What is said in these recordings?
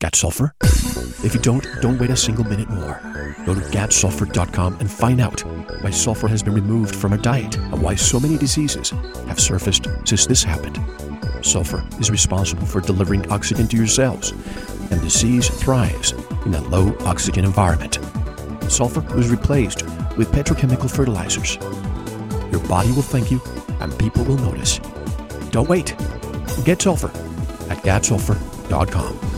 Got sulfur? If you don't, don't wait a single minute more. Go to gadsulfur.com and find out why sulfur has been removed from our diet and why so many diseases have surfaced since this happened. Sulfur is responsible for delivering oxygen to your cells, and disease thrives in a low oxygen environment. Sulfur was replaced with petrochemical fertilizers. Your body will thank you, and people will notice. Don't wait. Get sulfur at gadsulfur.com.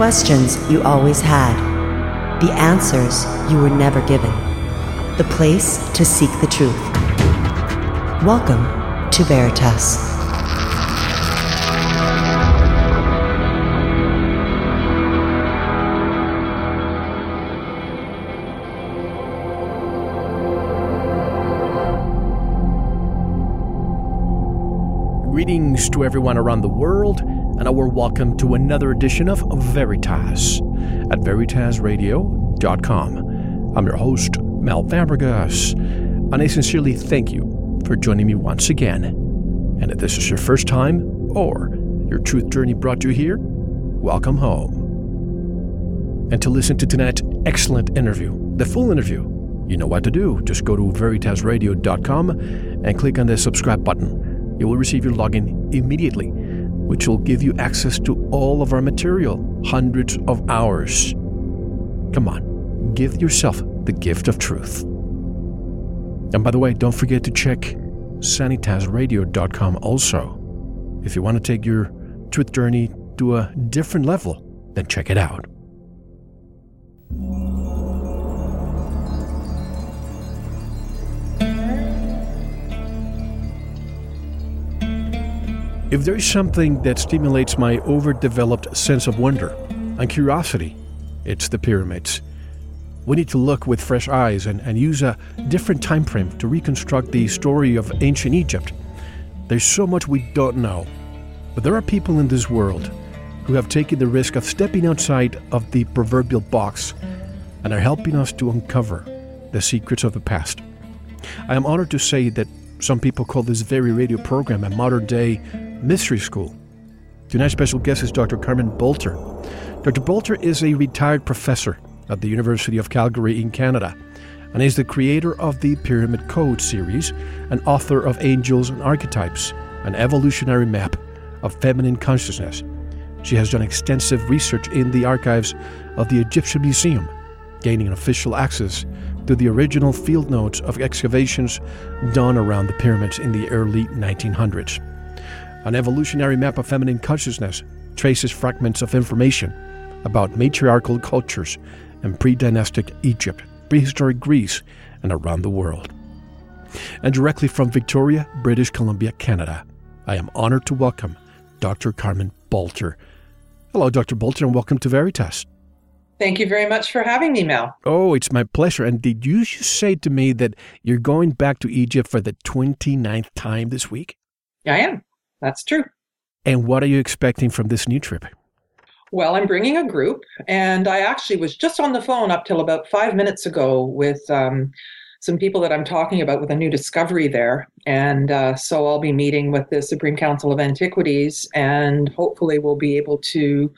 Questions you always had, the answers you were never given, the place to seek the truth. Welcome to Veritas. Greetings to everyone around the world, and warm welcome to another edition of Veritas at veritasradio.com. I'm your host, Mel Fabregas, and I sincerely thank you for joining me once again. And if this is your first time, or your truth journey brought you here, welcome home. And to listen to tonight's excellent interview, the full interview, you know what to do. Just go to veritasradio.com and click on the subscribe button you will receive your login immediately, which will give you access to all of our material, hundreds of hours. Come on, give yourself the gift of truth. And by the way, don't forget to check sanitazradio.com also. If you want to take your truth journey to a different level, then check it out. If there is something that stimulates my overdeveloped sense of wonder and curiosity, it's the pyramids. We need to look with fresh eyes and, and use a different time frame to reconstruct the story of ancient Egypt. There's so much we don't know, but there are people in this world who have taken the risk of stepping outside of the proverbial box and are helping us to uncover the secrets of the past. I am honored to say that some people call this very radio program a modern day Mystery School. Tonight's special guest is Dr. Carmen Boulter. Dr. Boulter is a retired professor at the University of Calgary in Canada and is the creator of the Pyramid Code series and author of Angels and Archetypes, an evolutionary map of feminine consciousness. She has done extensive research in the archives of the Egyptian Museum, gaining official access to the original field notes of excavations done around the pyramids in the early 1900s. An evolutionary map of feminine consciousness traces fragments of information about matriarchal cultures in pre dynastic Egypt, prehistoric Greece, and around the world. And directly from Victoria, British Columbia, Canada, I am honored to welcome Dr. Carmen Boulter. Hello, Dr. Boulter, and welcome to Veritas. Thank you very much for having me, Mel. Oh, it's my pleasure. And did you just say to me that you're going back to Egypt for the 29th time this week? I am. That's true. And what are you expecting from this new trip? Well, I'm bringing a group, and I actually was just on the phone up till about five minutes ago with um, some people that I'm talking about with a new discovery there. And uh, so I'll be meeting with the Supreme Council of Antiquities, and hopefully we'll be able to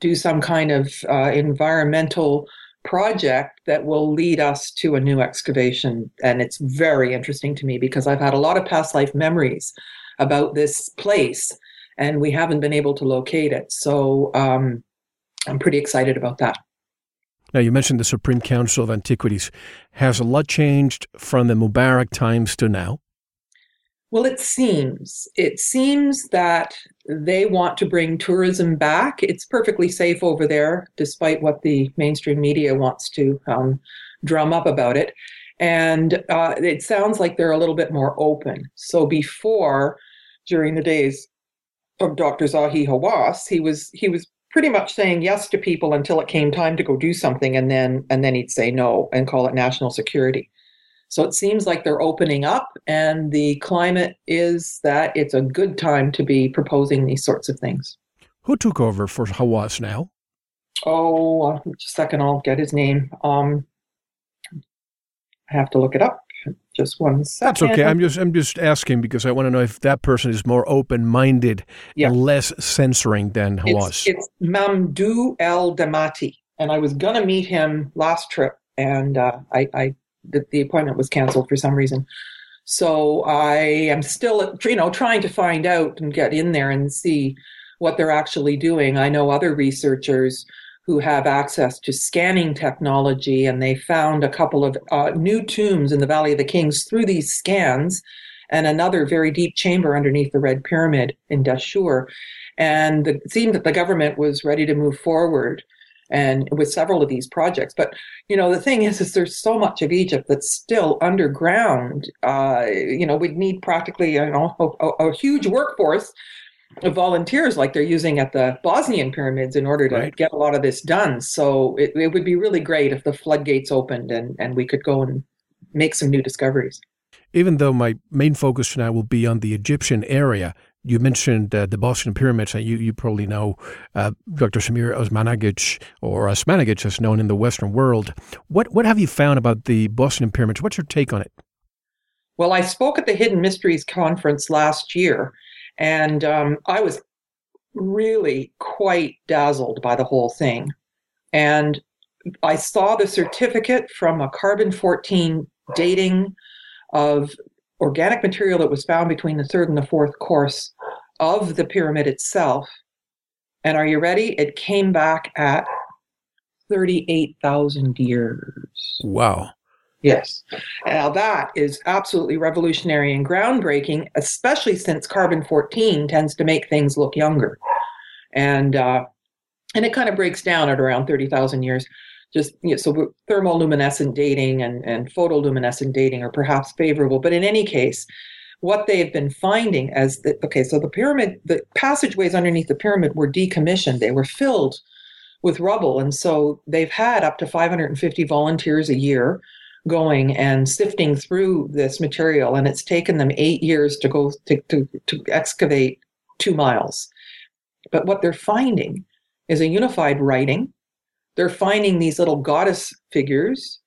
do some kind of uh, environmental project that will lead us to a new excavation. And it's very interesting to me because I've had a lot of past life memories about this place and we haven't been able to locate it. So um, I'm pretty excited about that. Now, you mentioned the Supreme Council of Antiquities. Has a lot changed from the Mubarak times to now? Well, it seems. It seems that they want to bring tourism back. It's perfectly safe over there, despite what the mainstream media wants to um, drum up about it. And uh, it sounds like they're a little bit more open. So before, during the days of Dr. Zahi Hawass, he was he was pretty much saying yes to people until it came time to go do something, and then and then he'd say no and call it national security. So it seems like they're opening up, and the climate is that it's a good time to be proposing these sorts of things. Who took over for Hawass now? Oh, uh, just a second, I'll get his name. Um, I have to look it up. Just one second. That's okay. I'm just I'm just asking because I want to know if that person is more open minded yeah. and less censoring than Hawass. It's, it's El Damati, and I was gonna meet him last trip, and uh, I, I the, the appointment was canceled for some reason. So I am still, you know, trying to find out and get in there and see what they're actually doing. I know other researchers who have access to scanning technology, and they found a couple of uh, new tombs in the Valley of the Kings through these scans, and another very deep chamber underneath the Red Pyramid in Dashur. And it seemed that the government was ready to move forward and with several of these projects. But you know, the thing is, is there's so much of Egypt that's still underground. Uh, you know, we'd need practically you know a, a, huge workforce volunteers like they're using at the Bosnian pyramids in order to right. get a lot of this done. So it, it would be really great if the floodgates opened and, and we could go and make some new discoveries. Even though my main focus tonight will be on the Egyptian area, you mentioned uh, the Bosnian pyramids, and you, you probably know uh, Dr. Samir Osmanagic, or Osmanagic as known in the Western world. What, what have you found about the Bosnian pyramids? What's your take on it? Well, I spoke at the Hidden Mysteries Conference last year, and um, I was really quite dazzled by the whole thing. And I saw the certificate from a carbon 14 dating of organic material that was found between the third and the fourth course of the pyramid itself. And are you ready? It came back at 38,000 years. Wow. Yes. Now that is absolutely revolutionary and groundbreaking, especially since carbon 14 tends to make things look younger. And uh, and it kind of breaks down at around 30,000 years. Just you know, so thermoluminescent dating and, and photoluminescent dating are perhaps favorable. But in any case, what they've been finding as the, okay, so the pyramid, the passageways underneath the pyramid were decommissioned. They were filled with rubble. And so they've had up to 550 volunteers a year going and sifting through this material, and it's taken them eight years to go to, to, to excavate two miles. But what they're finding is a unified writing. They're finding these little goddess figures.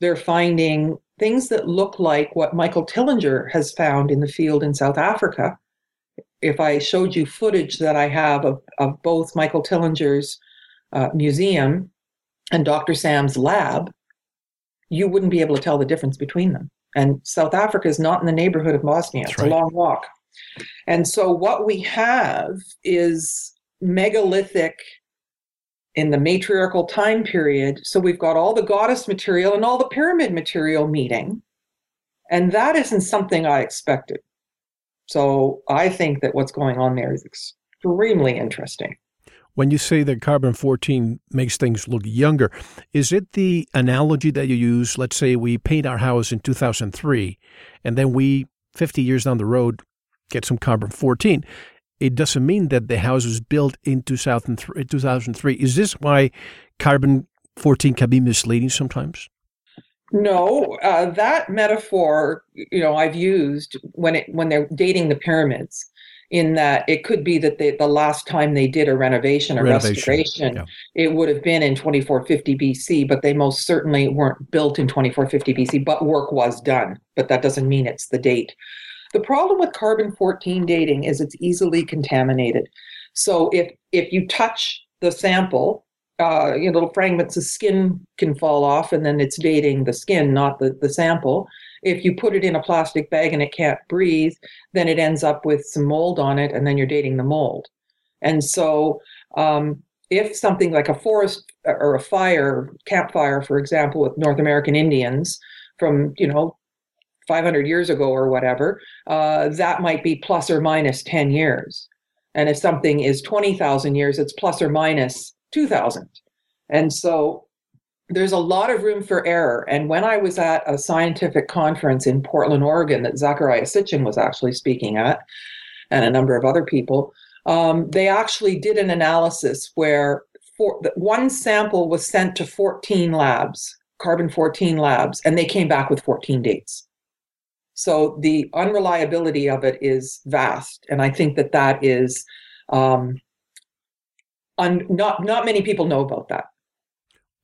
They're finding things that look like what Michael Tellinger has found in the field in South Africa. If I showed you footage that I have of, of both Michael Tellinger's uh, museum and Dr. Sam's lab, you wouldn't be able to tell the difference between them. And South Africa is not in the neighborhood of Bosnia. That's it's right. a long walk. And so what we have is megalithic in the matriarchal time period. So we've got all the goddess material and all the pyramid material meeting. And that isn't something I expected. So I think that what's going on there is extremely interesting. When you say that carbon 14 makes things look younger, is it the analogy that you use? Let's say we paint our house in 2003, and then we, 50 years down the road, get some carbon 14. It doesn't mean that the house was built in 2003. 2003. Is this why carbon 14 can be misleading sometimes? No, uh, that metaphor, you know, I've used when it when they're dating the pyramids in that it could be that they, the last time they did a renovation or renovation, restoration, yeah. it would have been in 2450 BC, but they most certainly weren't built in 2450 BC, but work was done. But that doesn't mean it's the date. The problem with carbon 14 dating is it's easily contaminated. So if if you touch the sample, uh, you know, little fragments of skin can fall off, and then it's dating the skin, not the, the sample. If you put it in a plastic bag and it can't breathe, then it ends up with some mold on it, and then you're dating the mold. And so, um, if something like a forest or a fire, campfire, for example, with North American Indians from, you know, 500 years ago or whatever, uh, that might be plus or minus 10 years. And if something is 20,000 years, it's plus or minus 2,000. And so there's a lot of room for error. And when I was at a scientific conference in Portland, Oregon, that Zecharia Sitchin was actually speaking at, and a number of other people, um, they actually did an analysis where for, one sample was sent to 14 labs, carbon 14 labs, and they came back with 14 dates. So the unreliability of it is vast, and I think that that is um, un- not not many people know about that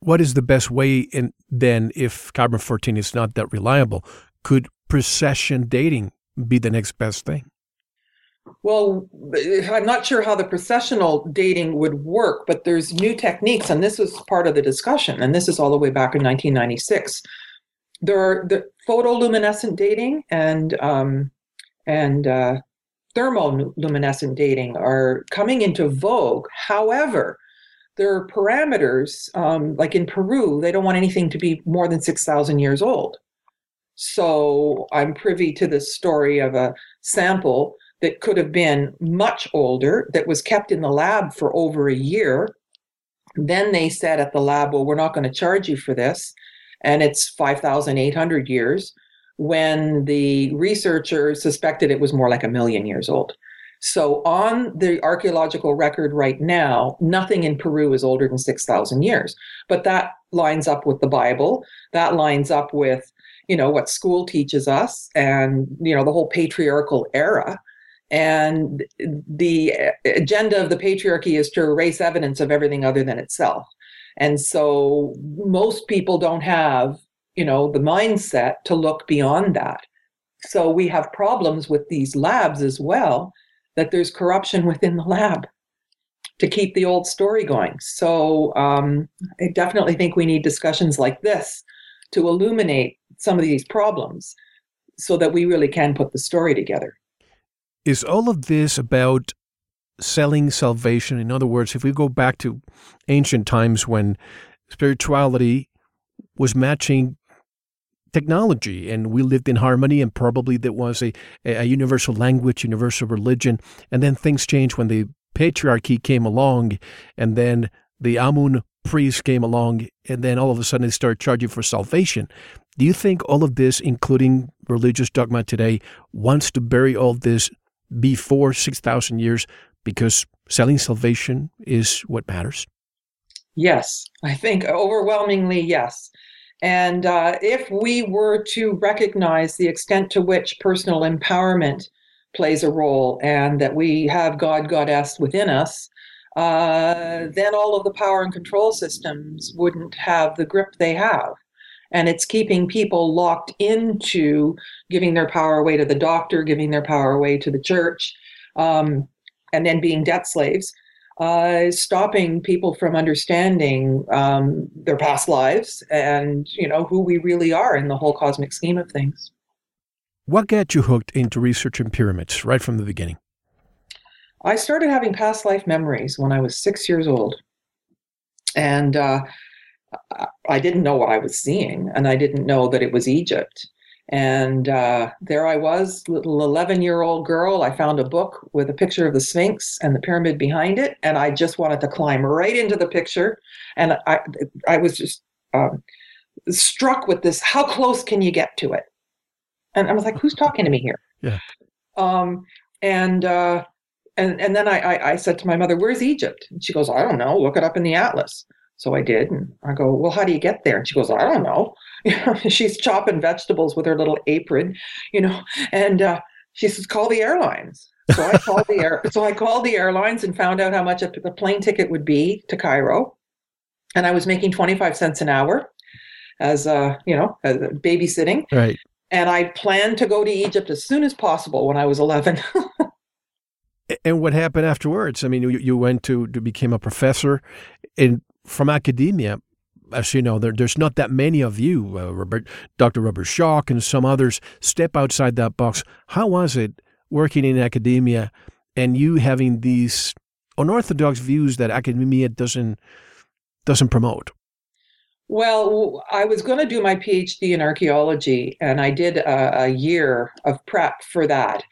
what is the best way in then if carbon 14 is not that reliable could precession dating be the next best thing? Well i'm not sure how the precessional dating would work but there's new techniques and this was part of the discussion and this is all the way back in 1996 there are the photoluminescent dating and um, and uh, thermoluminescent dating are coming into vogue. However there are parameters, um, like in Peru, they don't want anything to be more than 6,000 years old. So I'm privy to the story of a sample that could have been much older that was kept in the lab for over a year. Then they said at the lab, well, we're not going to charge you for this. And it's 5,800 years when the researchers suspected it was more like a million years old. So, on the archaeological record right now, nothing in Peru is older than 6,000 years. But that lines up with the Bible. That lines up with, you know, what school teaches us and, you know, the whole patriarchal era. And the agenda of the patriarchy is to erase evidence of everything other than itself. And so most people don't have, you know, the mindset to look beyond that. So we have problems with these labs as well that there's corruption within the lab to keep the old story going. So um, I definitely think we need discussions like this to illuminate some of these problems so that we really can put the story together. Is all of this about selling salvation? In other words, if we go back to ancient times when spirituality was matching technology and we lived in harmony and probably there was a, a universal language universal religion and then things changed when the patriarchy came along and then the amun priest came along and then all of a sudden they started charging for salvation. Do you think all of this including religious dogma today wants to bury all this before 6000 years because selling salvation is what matters? Yes i think overwhelmingly yes and uh, if we were to recognize the extent to which personal empowerment plays a role and that we have God Goddess within us, uh, then all of the power and control systems wouldn't have the grip they have. And it's keeping people locked into giving their power away to the doctor, giving their power away to the church, um, and then being debt slaves uh, stopping people from understanding um, their past lives and you know who we really are in the whole cosmic scheme of things. What got you hooked into researching pyramids right from the beginning? I started having past life memories when I was six years old, and uh, I didn't know what I was seeing, and I didn't know that it was Egypt. And uh, there I was, little 11 year old girl. I found a book with a picture of the Sphinx and the pyramid behind it. And I just wanted to climb right into the picture. And I, I was just um, struck with this how close can you get to it? And I was like, who's talking to me here? Yeah. Um, and, uh, and, and then I, I, I said to my mother, where's Egypt? And she goes, I don't know. Look it up in the atlas. So I did. And I go, well, how do you get there? And she goes, I don't know. You know, she's chopping vegetables with her little apron, you know, and uh, she says, call the airlines. So I called the air. So I called the airlines and found out how much a, plane ticket would be to Cairo, and I was making twenty five cents an hour as a you know, as a babysitting. Right. And I planned to go to Egypt as soon as possible when I was eleven. and what happened afterwards? I mean, you, you went to to become a professor, and from academia, as you know, there, there's not that many of you, uh, Robert, Dr. Robert Schoch and some others, step outside that box. How was it working in academia and you having these unorthodox views that academia doesn't doesn't promote? Well, I was going to do my PhD in archaeology, and I did a, a year of prep for that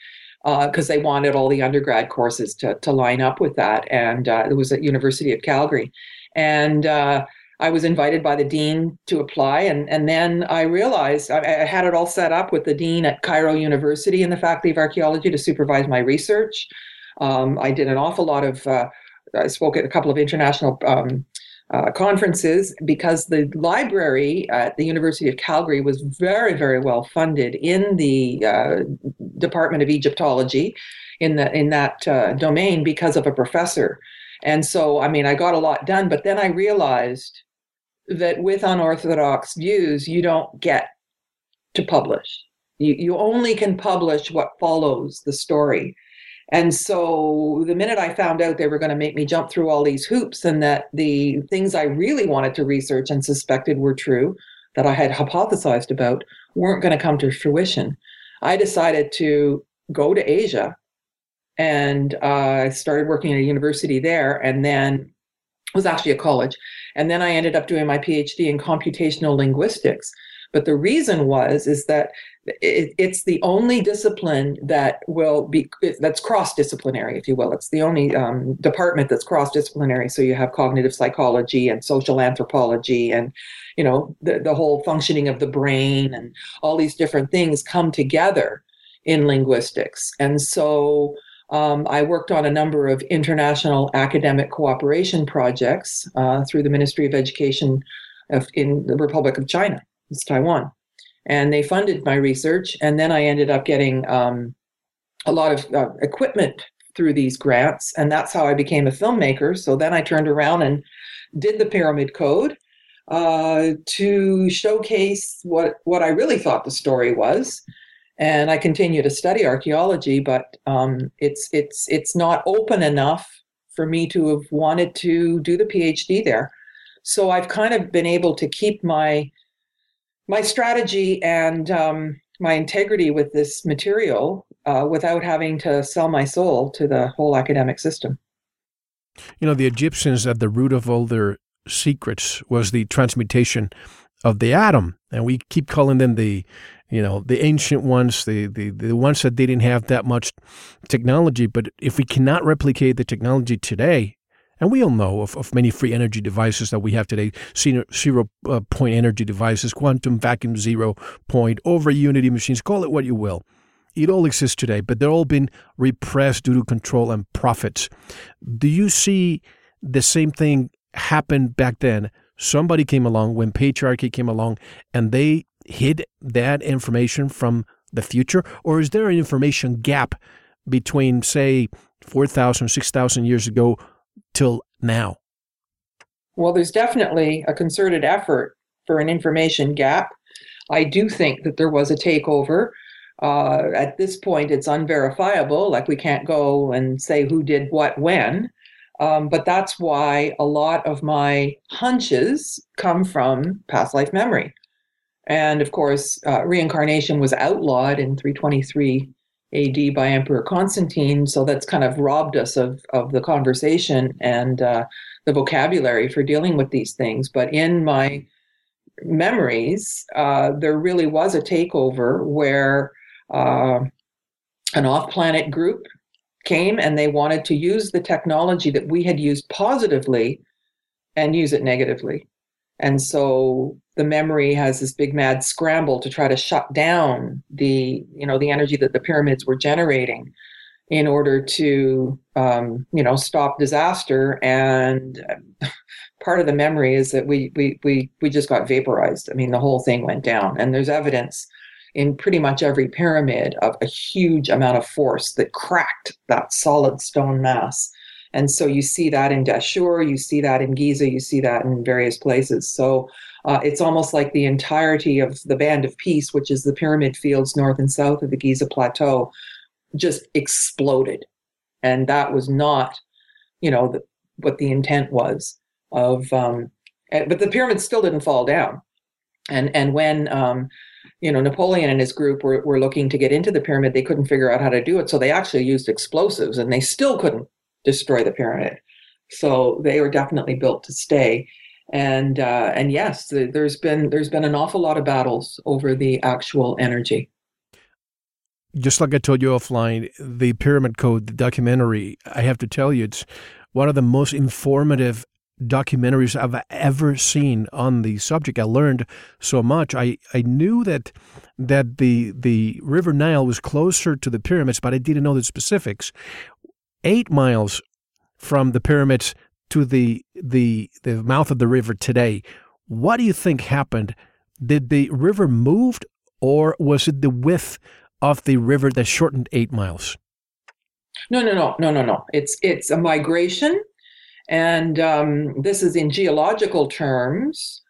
because uh, they wanted all the undergrad courses to, to line up with that. And uh, it was at University of Calgary. And uh, I was invited by the dean to apply, and and then I realized I, I, had it all set up with the dean at Cairo University in the Faculty of Archaeology to supervise my research. Um, I did an awful lot of. Uh, I spoke at a couple of international um, uh, conferences because the library at the University of Calgary was very, very well funded in the uh, Department of Egyptology, in the in that uh, domain because of a professor. And so, I mean, I got a lot done, but then I realized that with unorthodox views, you don't get to publish. You, you only can publish what follows the story. And so the minute I found out they were going to make me jump through all these hoops and that the things I really wanted to research and suspected were true, that I had hypothesized about, weren't going to come to fruition, I decided to go to Asia and uh, I started working at a university there. And then it was actually a college. And then I ended up doing my PhD in computational linguistics. But the reason was is that it, it's the only discipline that will be that's cross-disciplinary, if you will. It's the only um, department that's cross-disciplinary. So you have cognitive psychology and social anthropology, and you know the the whole functioning of the brain and all these different things come together in linguistics. And so um, I worked on a number of international academic cooperation projects uh, through the Ministry of Education of, in the Republic of China, it's Taiwan. And they funded my research. And then I ended up getting um, a lot of uh, equipment through these grants. And that's how I became a filmmaker. So then I turned around and did the Pyramid Code uh, to showcase what, what I really thought the story was and I continue to study archaeology, but um, it's it's it's not open enough for me to have wanted to do the PhD there. So I've kind of been able to keep my my strategy and um, my integrity with this material uh, without having to sell my soul to the whole academic system. You know, the Egyptians at the root of all their secrets was the transmutation of the atom, and we keep calling them the you know the ancient ones the, the the ones that didn't have that much technology. But if we cannot replicate the technology today and we all know of, of many free energy devices that we have today zero, zero uh, point energy devices quantum vacuum zero point over unity machines call it what you will. It all exists today but they're all been repressed due to control and profits. Do you see the same thing happen back then somebody came along when patriarchy came along and they hid that information from the future? Or is there an information gap between, say, 4,000, 6,000 years ago till now? Well, there's definitely a concerted effort for an information gap. I do think that there was a takeover. Uh, at this point, it's unverifiable. Like we can't go and say who did what when. Um, but that's why a lot of my hunches come from past life memory. And of course, uh, reincarnation was outlawed in 323 AD by Emperor Constantine. So that's kind of robbed us of, of the conversation and uh, the vocabulary for dealing with these things. But in my memories, uh, there really was a takeover where uh, an off planet group came and they wanted to use the technology that we had used positively and use it negatively. And so the memory has this big mad scramble to try to shut down the, you know, the energy that the pyramids were generating in order to, um, you know, stop disaster. And part of the memory is that we, we, we, we just got vaporized. I mean, the whole thing went down. And there's evidence in pretty much every pyramid of a huge amount of force that cracked that solid stone mass and so you see that in Dashur, you see that in Giza, you see that in various places. So uh, it's almost like the entirety of the Band of Peace, which is the pyramid fields north and south of the Giza Plateau, just exploded. And that was not, you know, the, what the intent was of, um, eh, but the pyramids still didn't fall down. And, and when, um, you know, Napoleon and his group were, were looking to get into the pyramid, they couldn't figure out how to do it. So they actually used explosives and they still couldn't destroy the pyramid. So they were definitely built to stay. And uh, and yes, there's been there's been an awful lot of battles over the actual energy. Just like I told you offline, the Pyramid Code, the documentary, I have to tell you, it's one of the most informative documentaries I've ever seen on the subject. I learned so much. I, I knew that that the the River Nile was closer to the pyramids, but I didn't know the specifics. Eight miles from the pyramids to the the the mouth of the river today. What do you think happened? Did the river moved, or was it the width of the river that shortened eight miles? No, no, no, no, no, no. It's it's a migration, and um, this is in geological terms.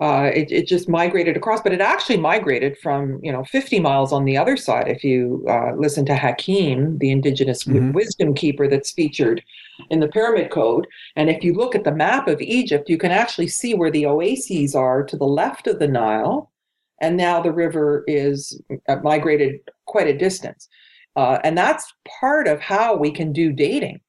Uh, it, it just migrated across, but it actually migrated from you know 50 miles on the other side. If you uh, listen to Hakim, the indigenous mm-hmm. wisdom keeper that's featured in the Pyramid Code, and if you look at the map of Egypt, you can actually see where the oases are to the left of the Nile, and now the river is uh, migrated quite a distance. Uh, and that's part of how we can do dating.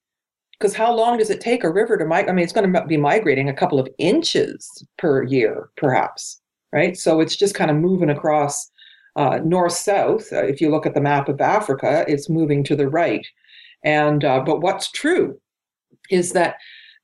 Because how long does it take a river to migrate? I mean, it's going to be migrating a couple of inches per year, perhaps, right? So it's just kind of moving across uh, north south. Uh, if you look at the map of Africa, it's moving to the right. And uh, but what's true is that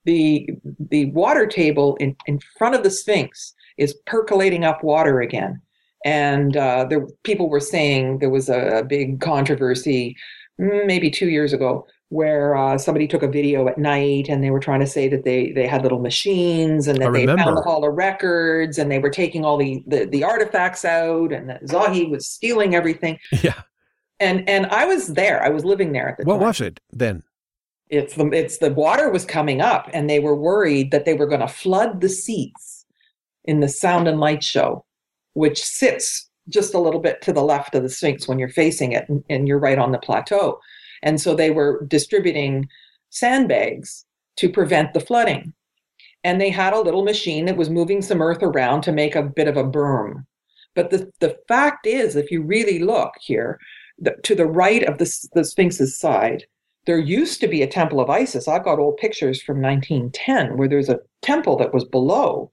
the the water table in, in front of the Sphinx is percolating up water again and uh, there people were saying there was a, a big controversy mm, maybe two years ago where uh, somebody took a video at night and they were trying to say that they they had little machines and that they found all the records and they were taking all the, the, the artifacts out and that Zahi was stealing everything. Yeah. And and I was there. I was living there at the what time. What was it then? It's the it's the water was coming up and they were worried that they were going to flood the seats in the sound and light show which sits just a little bit to the left of the Sphinx when you're facing it and, and you're right on the plateau. And so they were distributing sandbags to prevent the flooding. And they had a little machine that was moving some earth around to make a bit of a berm. But the, the fact is, if you really look here, the, to the right of the, the Sphinx's side, there used to be a temple of Isis. I've got old pictures from 1910 where there's a temple that was below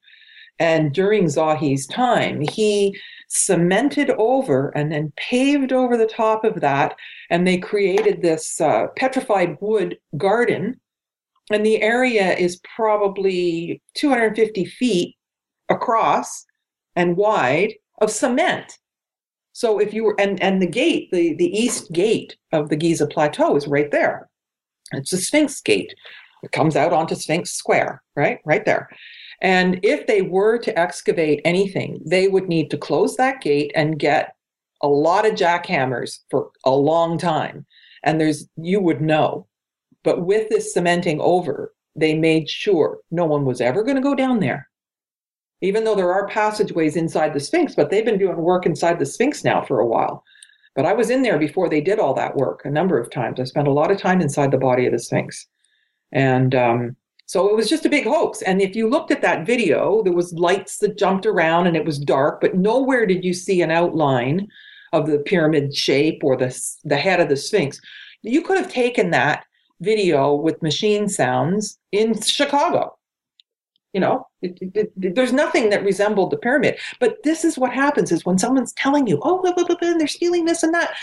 and during Zahi's time, he cemented over and then paved over the top of that. And they created this uh, petrified wood garden. And the area is probably 250 feet across and wide of cement. So if you were, and, and the gate, the, the east gate of the Giza Plateau is right there. It's the Sphinx gate. It comes out onto Sphinx Square, right? Right there. And if they were to excavate anything, they would need to close that gate and get a lot of jackhammers for a long time. And there's, you would know. But with this cementing over, they made sure no one was ever going to go down there. Even though there are passageways inside the Sphinx, but they've been doing work inside the Sphinx now for a while. But I was in there before they did all that work a number of times. I spent a lot of time inside the body of the Sphinx. And um, so it was just a big hoax. And if you looked at that video, there was lights that jumped around and it was dark, but nowhere did you see an outline of the pyramid shape or the the head of the Sphinx. You could have taken that video with machine sounds in Chicago. You know, it, it, it, there's nothing that resembled the pyramid. But this is what happens: is when someone's telling you, "Oh, blah, blah, blah, they're stealing this and that,"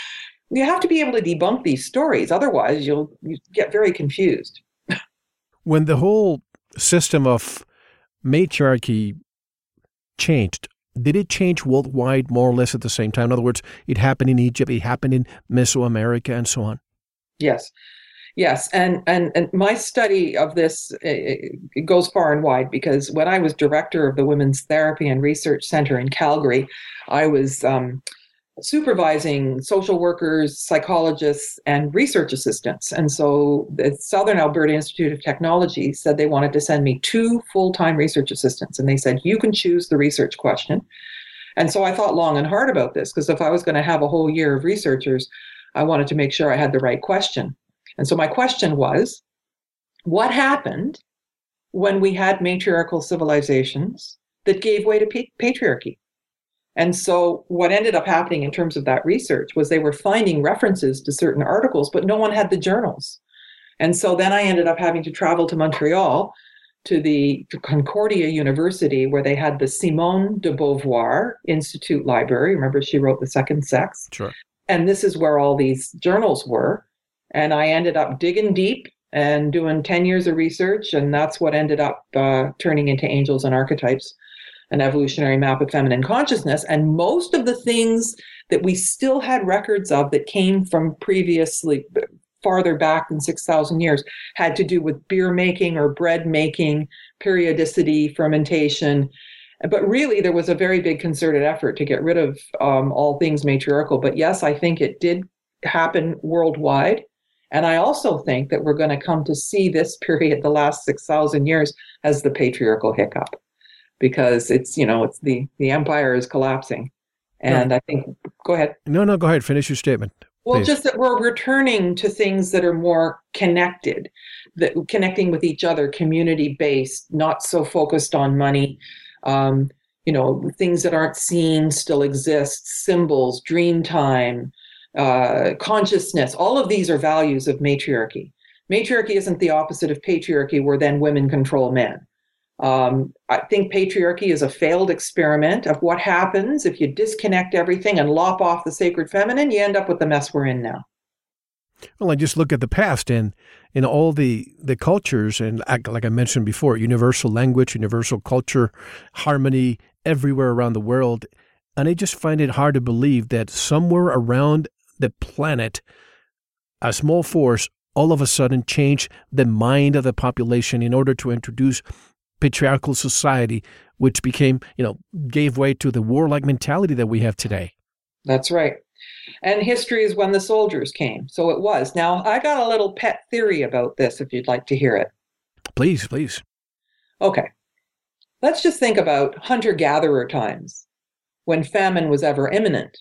you have to be able to debunk these stories. Otherwise, you'll you get very confused when the whole system of matriarchy changed, did it change worldwide more or less at the same time? In other words, it happened in Egypt, it happened in Mesoamerica, and so on. Yes, yes, and and and my study of this it goes far and wide because when I was director of the Women's Therapy and Research Center in Calgary, I was um, supervising social workers, psychologists, and research assistants. And so the Southern Alberta Institute of Technology said they wanted to send me two full time research assistants. And they said, you can choose the research question. And so I thought long and hard about this because if I was going to have a whole year of researchers, I wanted to make sure I had the right question. And so my question was what happened when we had matriarchal civilizations that gave way to patriarchy? And so, what ended up happening in terms of that research was they were finding references to certain articles, but no one had the journals. And so then I ended up having to travel to Montreal to the Concordia University, where they had the Simone de Beauvoir Institute Library. Remember, she wrote The Second Sex. Sure. And this is where all these journals were. And I ended up digging deep and doing 10 years of research. And that's what ended up uh, turning into Angels and Archetypes, an evolutionary map of feminine consciousness. And most of the things that we still had records of that came from previously farther back than 6,000 years had to do with beer making or bread making, periodicity, fermentation. But really, there was a very big concerted effort to get rid of um, all things matriarchal. But yes, I think it did happen worldwide. And I also think that we're going to come to see this period, the last 6,000 years, as the patriarchal hiccup because it's, you know, it's the, the empire is collapsing. And I think, go ahead. No, no, go ahead. Finish your statement. Well, Please. just that we're returning to things that are more connected, that connecting with each other, community based, not so focused on money. Um, you know, things that aren't seen still exist, symbols, dream time, uh, consciousness. All of these are values of matriarchy. Matriarchy isn't the opposite of patriarchy, where then women control men. Um, I think patriarchy is a failed experiment of what happens if you disconnect everything and lop off the sacred feminine. You end up with the mess we're in now. Well, I just look at the past and in all the the cultures and like I mentioned before, universal language, universal culture, harmony everywhere around the world, and I just find it hard to believe that somewhere around the planet, a small force all of a sudden changed the mind of the population in order to introduce patriarchal society, which became, you know, gave way to the warlike mentality that we have today. That's right. And history is when the soldiers came. So it was. Now, I got a little pet theory about this if you'd like to hear it. Please, please. Okay. Let's just think about hunter gatherer times when famine was ever imminent.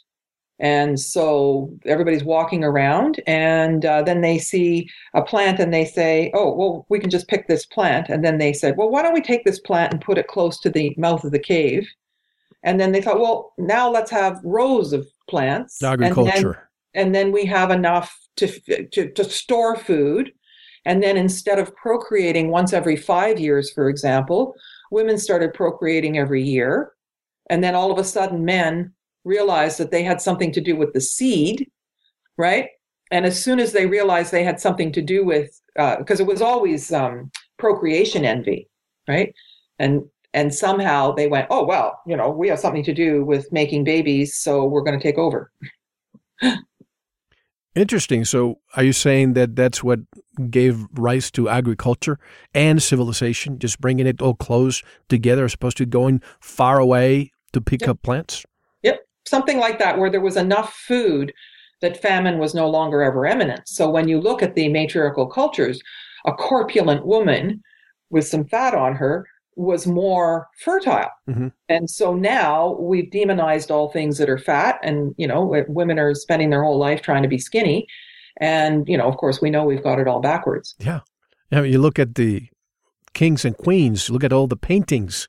And so everybody's walking around, and uh, then they see a plant and they say, Oh, well, we can just pick this plant. And then they said, Well, why don't we take this plant and put it close to the mouth of the cave? And then they thought, Well, now let's have rows of plants. Agriculture. And then, and then we have enough to, to, to store food. And then instead of procreating once every five years, for example, women started procreating every year. And then all of a sudden, men realized that they had something to do with the seed, right? And as soon as they realized they had something to do with, because uh, it was always um, procreation envy, right? And and somehow they went, oh well, you know, we have something to do with making babies, so we're going to take over. Interesting. So, are you saying that that's what gave rise to agriculture and civilization, just bringing it all close together as opposed to going far away to pick yep. up plants? Something like that, where there was enough food that famine was no longer ever imminent. So when you look at the matriarchal cultures, a corpulent woman with some fat on her was more fertile. Mm-hmm. And so now we've demonized all things that are fat and, you know, women are spending their whole life trying to be skinny. And, you know, of course, we know we've got it all backwards. Yeah. Mean, you look at the kings and queens, look at all the paintings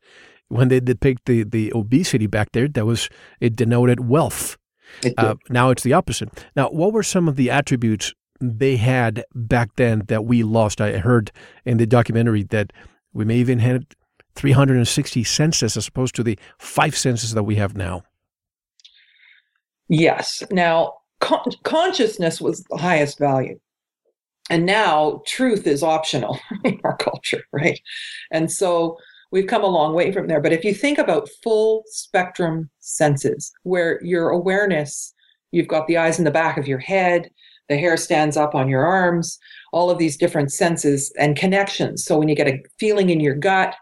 when they depict the, the obesity back there, that was it denoted wealth. It uh, now it's the opposite. Now, what were some of the attributes they had back then that we lost? I heard in the documentary that we may even had 360 senses as opposed to the five senses that we have now. Yes. Now, con- consciousness was the highest value. And now truth is optional in our culture, right? And so we've come a long way from there. But if you think about full spectrum senses, where your awareness, you've got the eyes in the back of your head, the hair stands up on your arms, all of these different senses and connections. So when you get a feeling in your gut,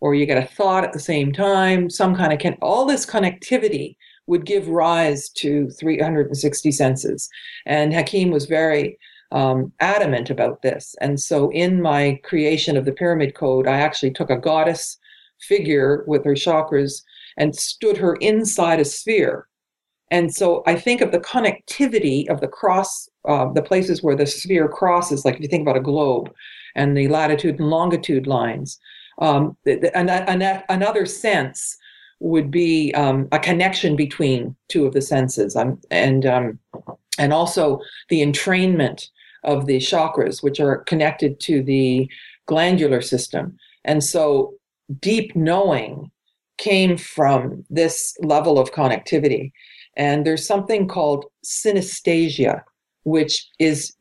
or you get a thought at the same time, some kind of can all this connectivity would give rise to 360 senses. And Hakim was very um, adamant about this. And so in my creation of the pyramid code, I actually took a goddess figure with her chakras and stood her inside a sphere. And so I think of the connectivity of the cross, uh, the places where the sphere crosses, like if you think about a globe and the latitude and longitude lines. Um, an, an, another sense would be um, a connection between two of the senses, um, and um, and also the entrainment of the chakras, which are connected to the glandular system. And so deep knowing came from this level of connectivity. And there's something called synesthesia, which is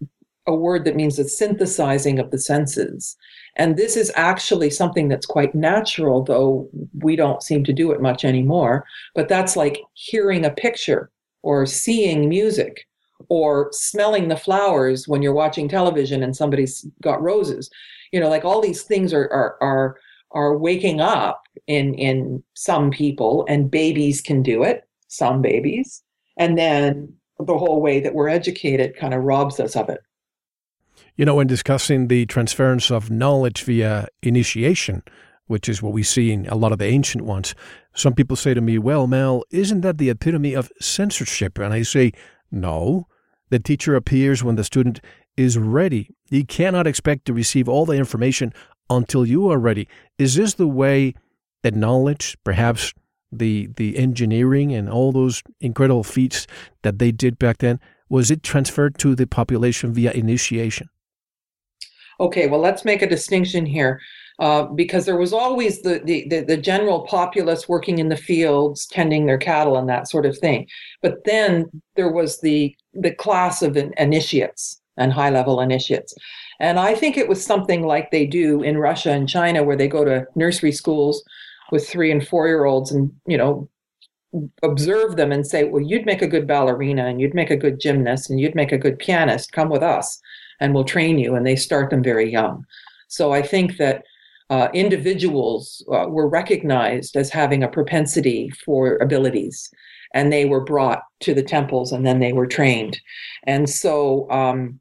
a word that means the synthesizing of the senses. And this is actually something that's quite natural, though we don't seem to do it much anymore. But that's like hearing a picture or seeing music or smelling the flowers when you're watching television and somebody's got roses. You know, like all these things are are are are waking up in in some people and babies can do it, some babies. And then the whole way that we're educated kind of robs us of it. You know, when discussing the transference of knowledge via initiation, which is what we see in a lot of the ancient ones, some people say to me, Well, Mel, isn't that the epitome of censorship? And I say, No. The teacher appears when the student is ready. You cannot expect to receive all the information until you are ready. Is this the way that knowledge, perhaps the the engineering and all those incredible feats that they did back then, was it transferred to the population via initiation? Okay, well, let's make a distinction here. Uh, because there was always the, the, the the general populace working in the fields, tending their cattle and that sort of thing. But then there was the the class of initiates and high level initiates, and I think it was something like they do in Russia and China, where they go to nursery schools with three and four year olds, and you know observe them and say, well, you'd make a good ballerina and you'd make a good gymnast and you'd make a good pianist. Come with us and we'll train you. And they start them very young. So I think that uh, individuals uh, were recognized as having a propensity for abilities and they were brought to the temples and then they were trained. And so um,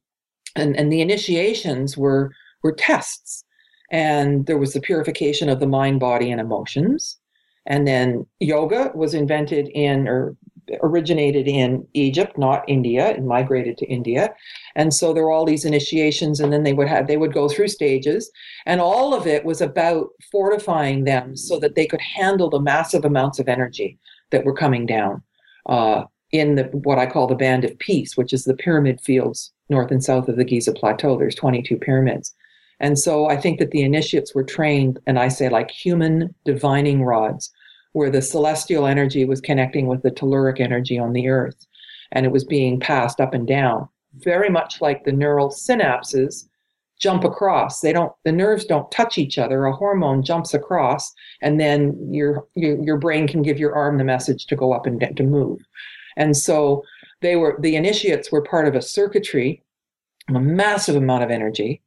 and and the initiations were were tests. And there was the purification of the mind body and emotions. And then yoga was invented in or originated in Egypt, not India, and migrated to India. And so there were all these initiations, and then they would have they would go through stages, and all of it was about fortifying them so that they could handle the massive amounts of energy that were coming down uh, in the what I call the band of peace, which is the pyramid fields north and south of the Giza Plateau. There's 22 pyramids. And so I think that the initiates were trained, and I say like human divining rods, where the celestial energy was connecting with the telluric energy on the earth and it was being passed up and down very much like the neural synapses jump across. They don't the nerves don't touch each other. A hormone jumps across and then your your, your brain can give your arm the message to go up and to move. And so they were the initiates were part of a circuitry a massive amount of energy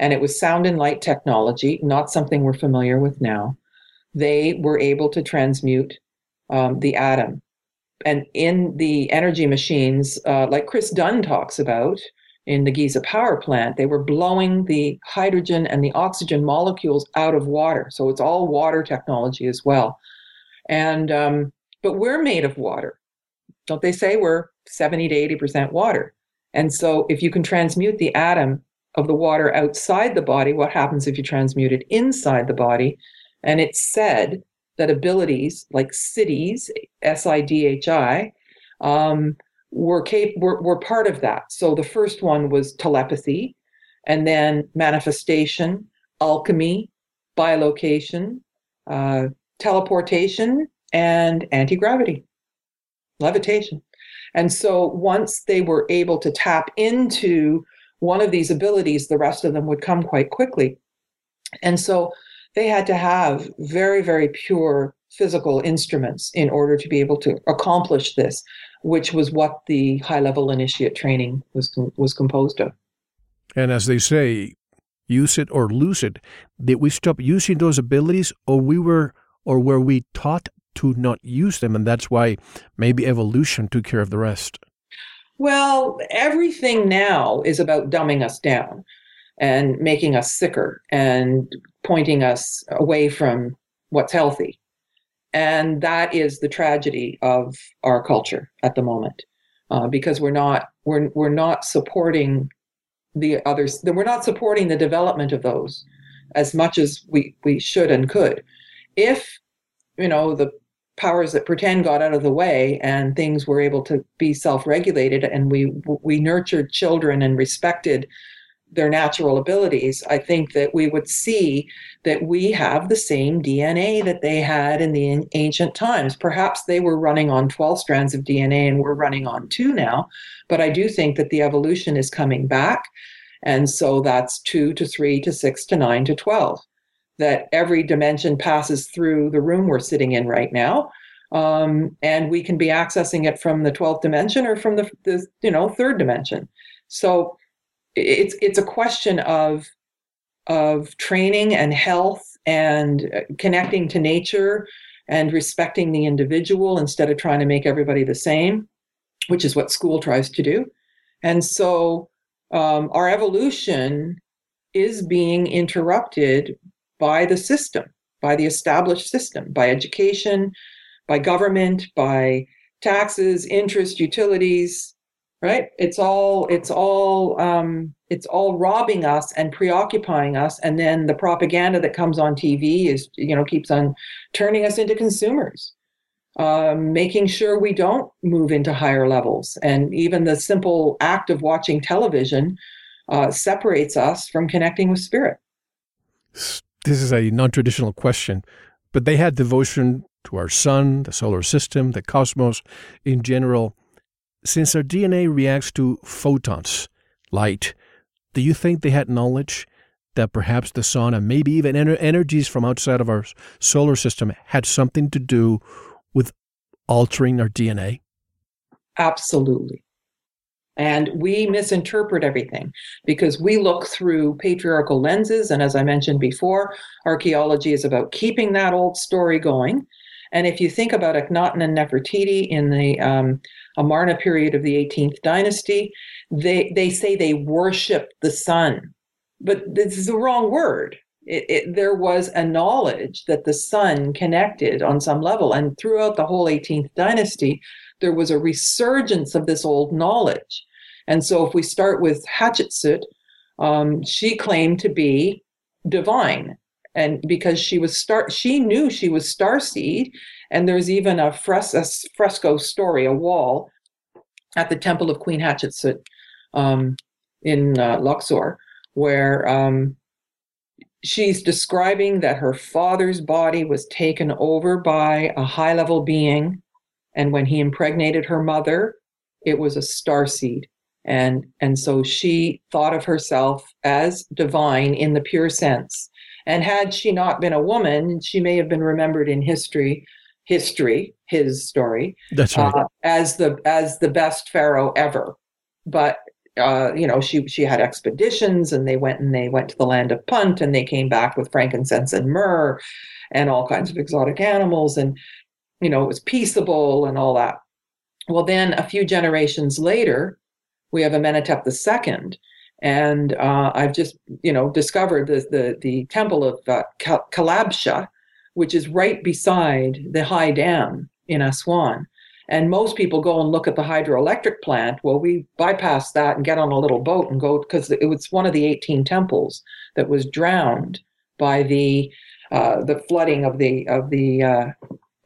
and it was sound and light technology not something we're familiar with now. They were able to transmute um, the atom. And in the energy machines, uh, like Chris Dunn talks about in the Giza power plant, they were blowing the hydrogen and the oxygen molecules out of water. So it's all water technology as well. And um, but we're made of water. Don't they say we're 70 to 80% water? And so if you can transmute the atom of the water outside the body, what happens if you transmute it inside the body? And it's said that abilities like siddhis, S I D H I, um, were, cap- were, were part of that. So the first one was telepathy, and then manifestation, alchemy, bilocation, uh, teleportation, and anti gravity, levitation. And so once they were able to tap into one of these abilities, the rest of them would come quite quickly. And so they had to have very, very pure physical instruments in order to be able to accomplish this, which was what the high level initiate training was, was composed of. And as they say, use it or lose it. Did we stop using those abilities or we were or were we taught to not use them and that's why maybe evolution took care of the rest? Well, everything now is about dumbing us down and making us sicker and pointing us away from what's healthy. And that is the tragedy of our culture at the moment, uh, because we're not we're we're not supporting the others. We're not supporting the development of those as much as we we should and could. If you know the powers that pretend got out of the way and things were able to be self-regulated and we we nurtured children and respected their natural abilities, I think that we would see that we have the same DNA that they had in the ancient times. Perhaps they were running on 12 strands of DNA and we're running on two now, but I do think that the evolution is coming back. And so that's two to three to six to nine to 12. That every dimension passes through the room we're sitting in right now. Um, and we can be accessing it from the 12th dimension or from the, the you know third dimension. So it's it's a question of of training and health and uh, connecting to nature and respecting the individual instead of trying to make everybody the same, which is what school tries to do. And so um, our evolution is being interrupted by the system, by the established system, by education, by government, by taxes, interest, utilities, right? It's all it's all um, it's all robbing us and preoccupying us and then the propaganda that comes on tv is you know keeps on turning us into consumers um, making sure we don't move into higher levels. And even the simple act of watching television uh, separates us from connecting with spirit. This is a non-traditional question but they had devotion to our sun the solar system the cosmos in general since our DNA reacts to photons, light, do you think they had knowledge that perhaps the sun and maybe even ener- energies from outside of our solar system had something to do with altering our DNA? Absolutely. And we misinterpret everything because we look through patriarchal lenses. And as I mentioned before, archaeology is about keeping that old story going. And if you think about Akhenaten and Nefertiti in the um, Amarna period of the 18th dynasty, they, they say they worship the sun. But this is the wrong word. It, it, there was a knowledge that the sun connected on some level. And throughout the whole 18th dynasty, there was a resurgence of this old knowledge. And so if we start with Hatshepsut, um, she claimed to be divine. And because she was star, she knew she was star seed, and there's even a, fres- a fresco story, a wall at the temple of Queen Hatshepsut um, in uh, Luxor, where um, she's describing that her father's body was taken over by a high level being. And when he impregnated her mother, it was a star seed. And, and so she thought of herself as divine in the pure sense. And had she not been a woman, she may have been remembered in history history, his story. That's right. Uh, as the as the best pharaoh ever, but uh, you know she she had expeditions and they went and they went to the land of Punt and they came back with frankincense and myrrh and all kinds of exotic animals and you know it was peaceable and all that. Well, then a few generations later, we have Amenhotep II, and uh, I've just you know discovered the the, the temple of uh, Kalabsha, which is right beside the high dam in Aswan. And most people go and look at the hydroelectric plant. Well, we bypass that and get on a little boat and go because it was one of the 18 temples that was drowned by the uh, the flooding of the of the uh,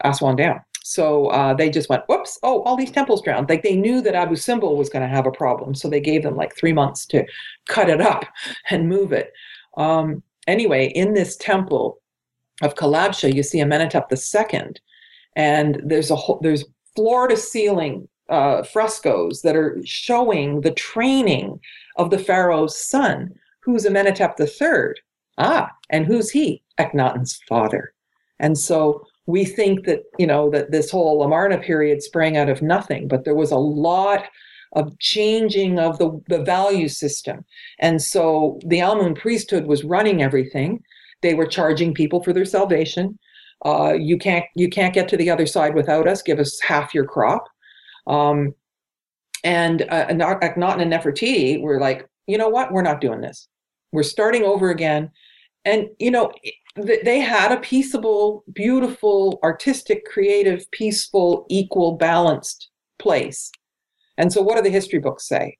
Aswan Dam. So uh, they just went, whoops, oh, all these temples drowned. Like they knew that Abu Simbel was going to have a problem. So they gave them like three months to cut it up and move it. Um, anyway, in this temple, of Kalabsha, you see Amenhotep II, and there's a whole, there's floor to ceiling uh, frescoes that are showing the training of the pharaoh's son, who's Amenhotep III. Ah, and who's he? Akhenaten's father. And so we think that you know that this whole Amarna period sprang out of nothing, but there was a lot of changing of the, the value system. And so the Amun priesthood was running everything. They were charging people for their salvation. Uh, you can't you can't get to the other side without us. Give us half your crop. Um, and uh, Akhenaten and Nefertiti were like, you know what? We're not doing this. We're starting over again. And you know, they had a peaceable, beautiful, artistic, creative, peaceful, equal, balanced place. And so, what do the history books say?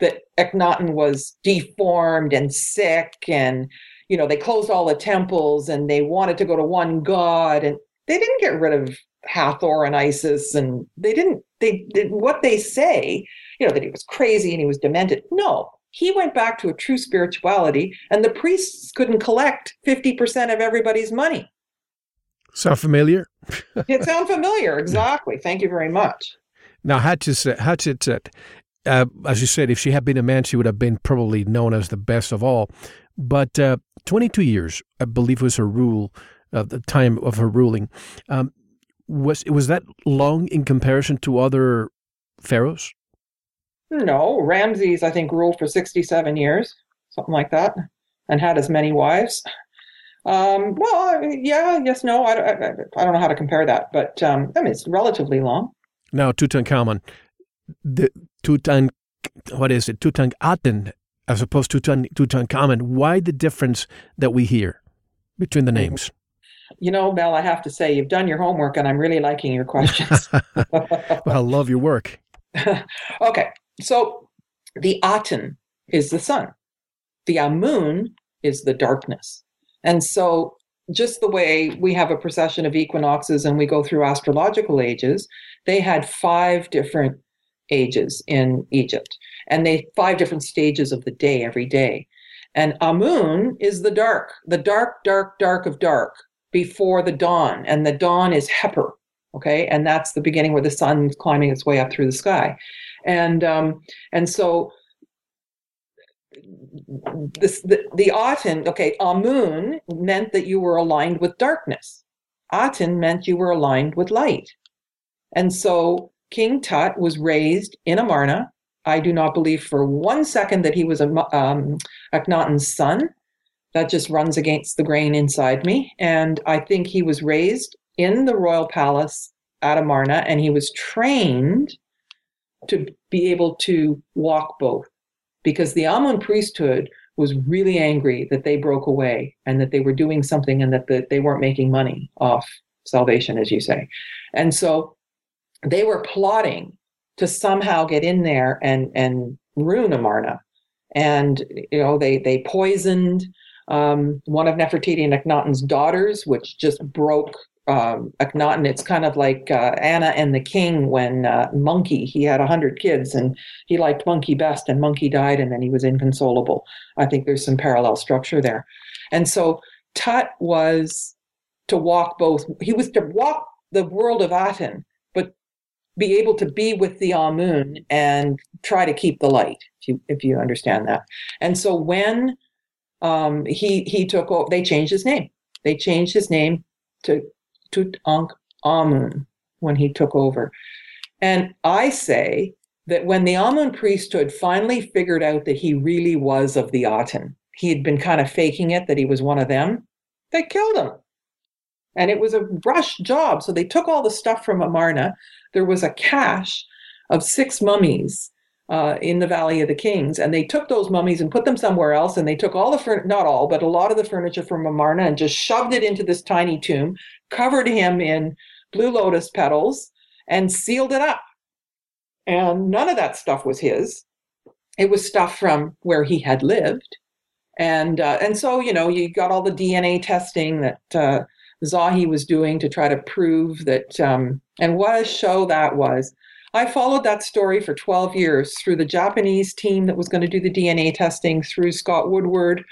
That Akhenaten was deformed and sick and you know, they closed all the temples and they wanted to go to one god and they didn't get rid of Hathor and Isis and they didn't they did what they say, you know, that he was crazy and he was demented. No, he went back to a true spirituality, and the priests couldn't collect 50% of everybody's money. Sound familiar? it sounds familiar, exactly. Thank you very much. Now, Hatshepsut, Hatshepsut uh, as you said, if she had been a man, she would have been probably known as the best of all. But uh, 22 years, I believe, was her rule, uh, the time of her ruling. Um, was was that long in comparison to other pharaohs? No, Ramses, I think, ruled for 67 years, something like that, and had as many wives. Um, well, yeah, yes, no, I, I, I, don't know how to compare that, but um, I mean, it's relatively long. Now, Tutankhamun, the Tutank, what is it, Tutankhaten, as opposed to Tutank, Tutankhamun. Why the difference that we hear between the mm-hmm. names? You know, Mel, I have to say, you've done your homework and I'm really liking your questions. well, I love your work. okay, so the Aten is the sun, the Amun is the darkness. And so, just the way we have a procession of equinoxes and we go through astrological ages, they had five different ages in Egypt, and they five different stages of the day every day. And Amun is the dark, the dark, dark, dark of dark before the dawn, and the dawn is Heper. Okay, and that's the beginning where the sun's climbing its way up through the sky, and um, and so this the, the Aten, okay, Amun meant that you were aligned with darkness. Aten meant you were aligned with light. And so King Tut was raised in Amarna. I do not believe for one second that he was a, um, Akhenaten's son. That just runs against the grain inside me. And I think he was raised in the royal palace at Amarna and he was trained to be able to walk both because the Amun priesthood was really angry that they broke away and that they were doing something and that the, they weren't making money off salvation, as you say. And so they were plotting to somehow get in there and and ruin Amarna. And you know, they they poisoned um, one of Nefertiti and Akhenaten's daughters, which just broke um, Akhenaten. It's kind of like uh, Anna and the King when uh, Monkey, he had a hundred kids and he liked Monkey best and Monkey died and then he was inconsolable. I think there's some parallel structure there. And so Tut was to walk both, he was to walk the world of Aten, be able to be with the ah Amun and try to keep the light, if you if you understand that. And so when um, he he took over, they changed his name. They changed his name to Tutankhamun ah when he took over. And I say that when the ah Amun priesthood finally figured out that he really was of the Aten, he had been kind of faking it that he was one of them, they killed him. And it was a rush job. So they took all the stuff from Amarna. There was a cache of six mummies uh, in the Valley of the Kings. And they took those mummies and put them somewhere else. And they took all the, furniture, not all, but a lot of the furniture from Amarna and just shoved it into this tiny tomb, covered him in blue lotus petals, and sealed it up. And none of that stuff was his. It was stuff from where he had lived. And uh, and so you know you got all the DNA testing that uh, Zahi was doing to try to prove that, um, and what a show that was. I followed that story for 12 years through the Japanese team that was going to do the DNA testing, through Scott Woodward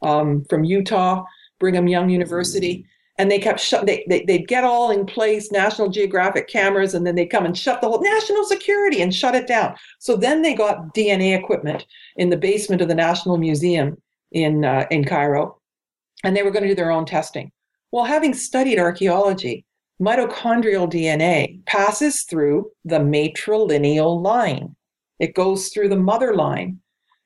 um, from Utah, Brigham Young University. And they kept shut. They, they they'd get all in place, National Geographic cameras, and then they'd come and shut the whole national security and shut it down. So then they got DNA equipment in the basement of the National Museum in uh, in Cairo, and they were going to do their own testing. Well, having studied archaeology, mitochondrial DNA passes through the matrilineal line. It goes through the mother line.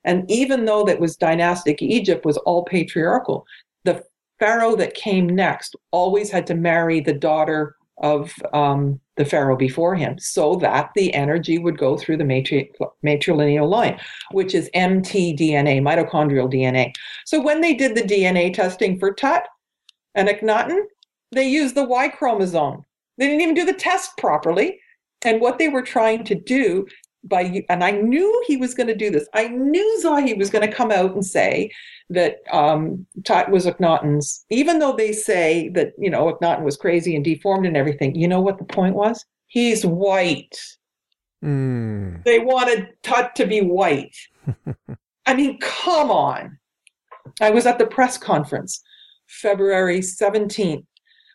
And even though that was dynastic Egypt was all patriarchal, the pharaoh that came next always had to marry the daughter of um, the pharaoh before him so that the energy would go through the matri- matrilineal line, which is mtDNA, mitochondrial DNA. So when they did the DNA testing for Tut, and Akhenaten, they used the Y chromosome. They didn't even do the test properly. And what they were trying to do by, and I knew he was going to do this. I knew Zahi was going to come out and say that um, Tut was Akhenaten's, even though they say that, you know, Akhenaten was crazy and deformed and everything. You know what the point was? He's white. Mm. They wanted Tut to be white. I mean, come on. I was at the press conference February 17th,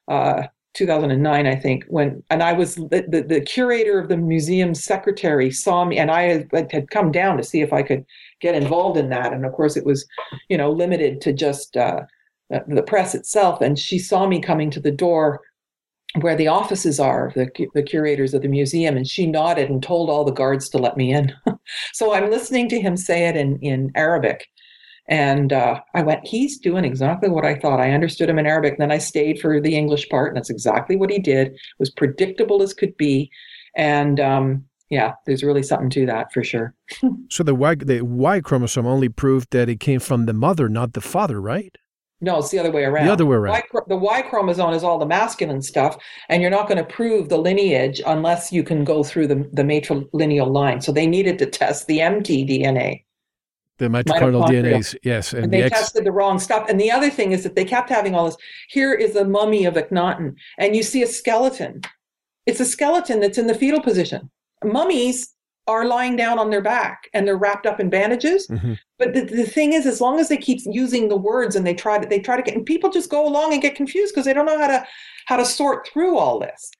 uh, 2009, I think, when, and I was the, the, the, curator of the museum secretary saw me, and I had, come down to see if I could get involved in that. And of course, it was, you know, limited to just uh, the press itself. And she saw me coming to the door where the offices are, the, the curators of the museum, and she nodded and told all the guards to let me in. so I'm listening to him say it in, in Arabic. And uh, I went, he's doing exactly what I thought. I understood him in Arabic. Then I stayed for the English part, and that's exactly what he did. It was predictable as could be. And um, yeah, there's really something to that for sure. so the Y, the Y chromosome only proved that it came from the mother, not the father, right? No, it's the other way around. The other way around. Y, the Y chromosome is all the masculine stuff, and you're not going to prove the lineage unless you can go through the, the matrilineal line. So they needed to test the mtDNA. The mitochondrial DNAs, yes. And, and they the X- tested the wrong stuff. And the other thing is that they kept having all this. Here is a mummy of Akhenaten, and you see a skeleton. It's a skeleton that's in the fetal position. Mummies are lying down on their back and they're wrapped up in bandages. Mm-hmm. But the, the thing is, as long as they keep using the words and they try to they try to get and people just go along and get confused because they don't know how to how to sort through all this.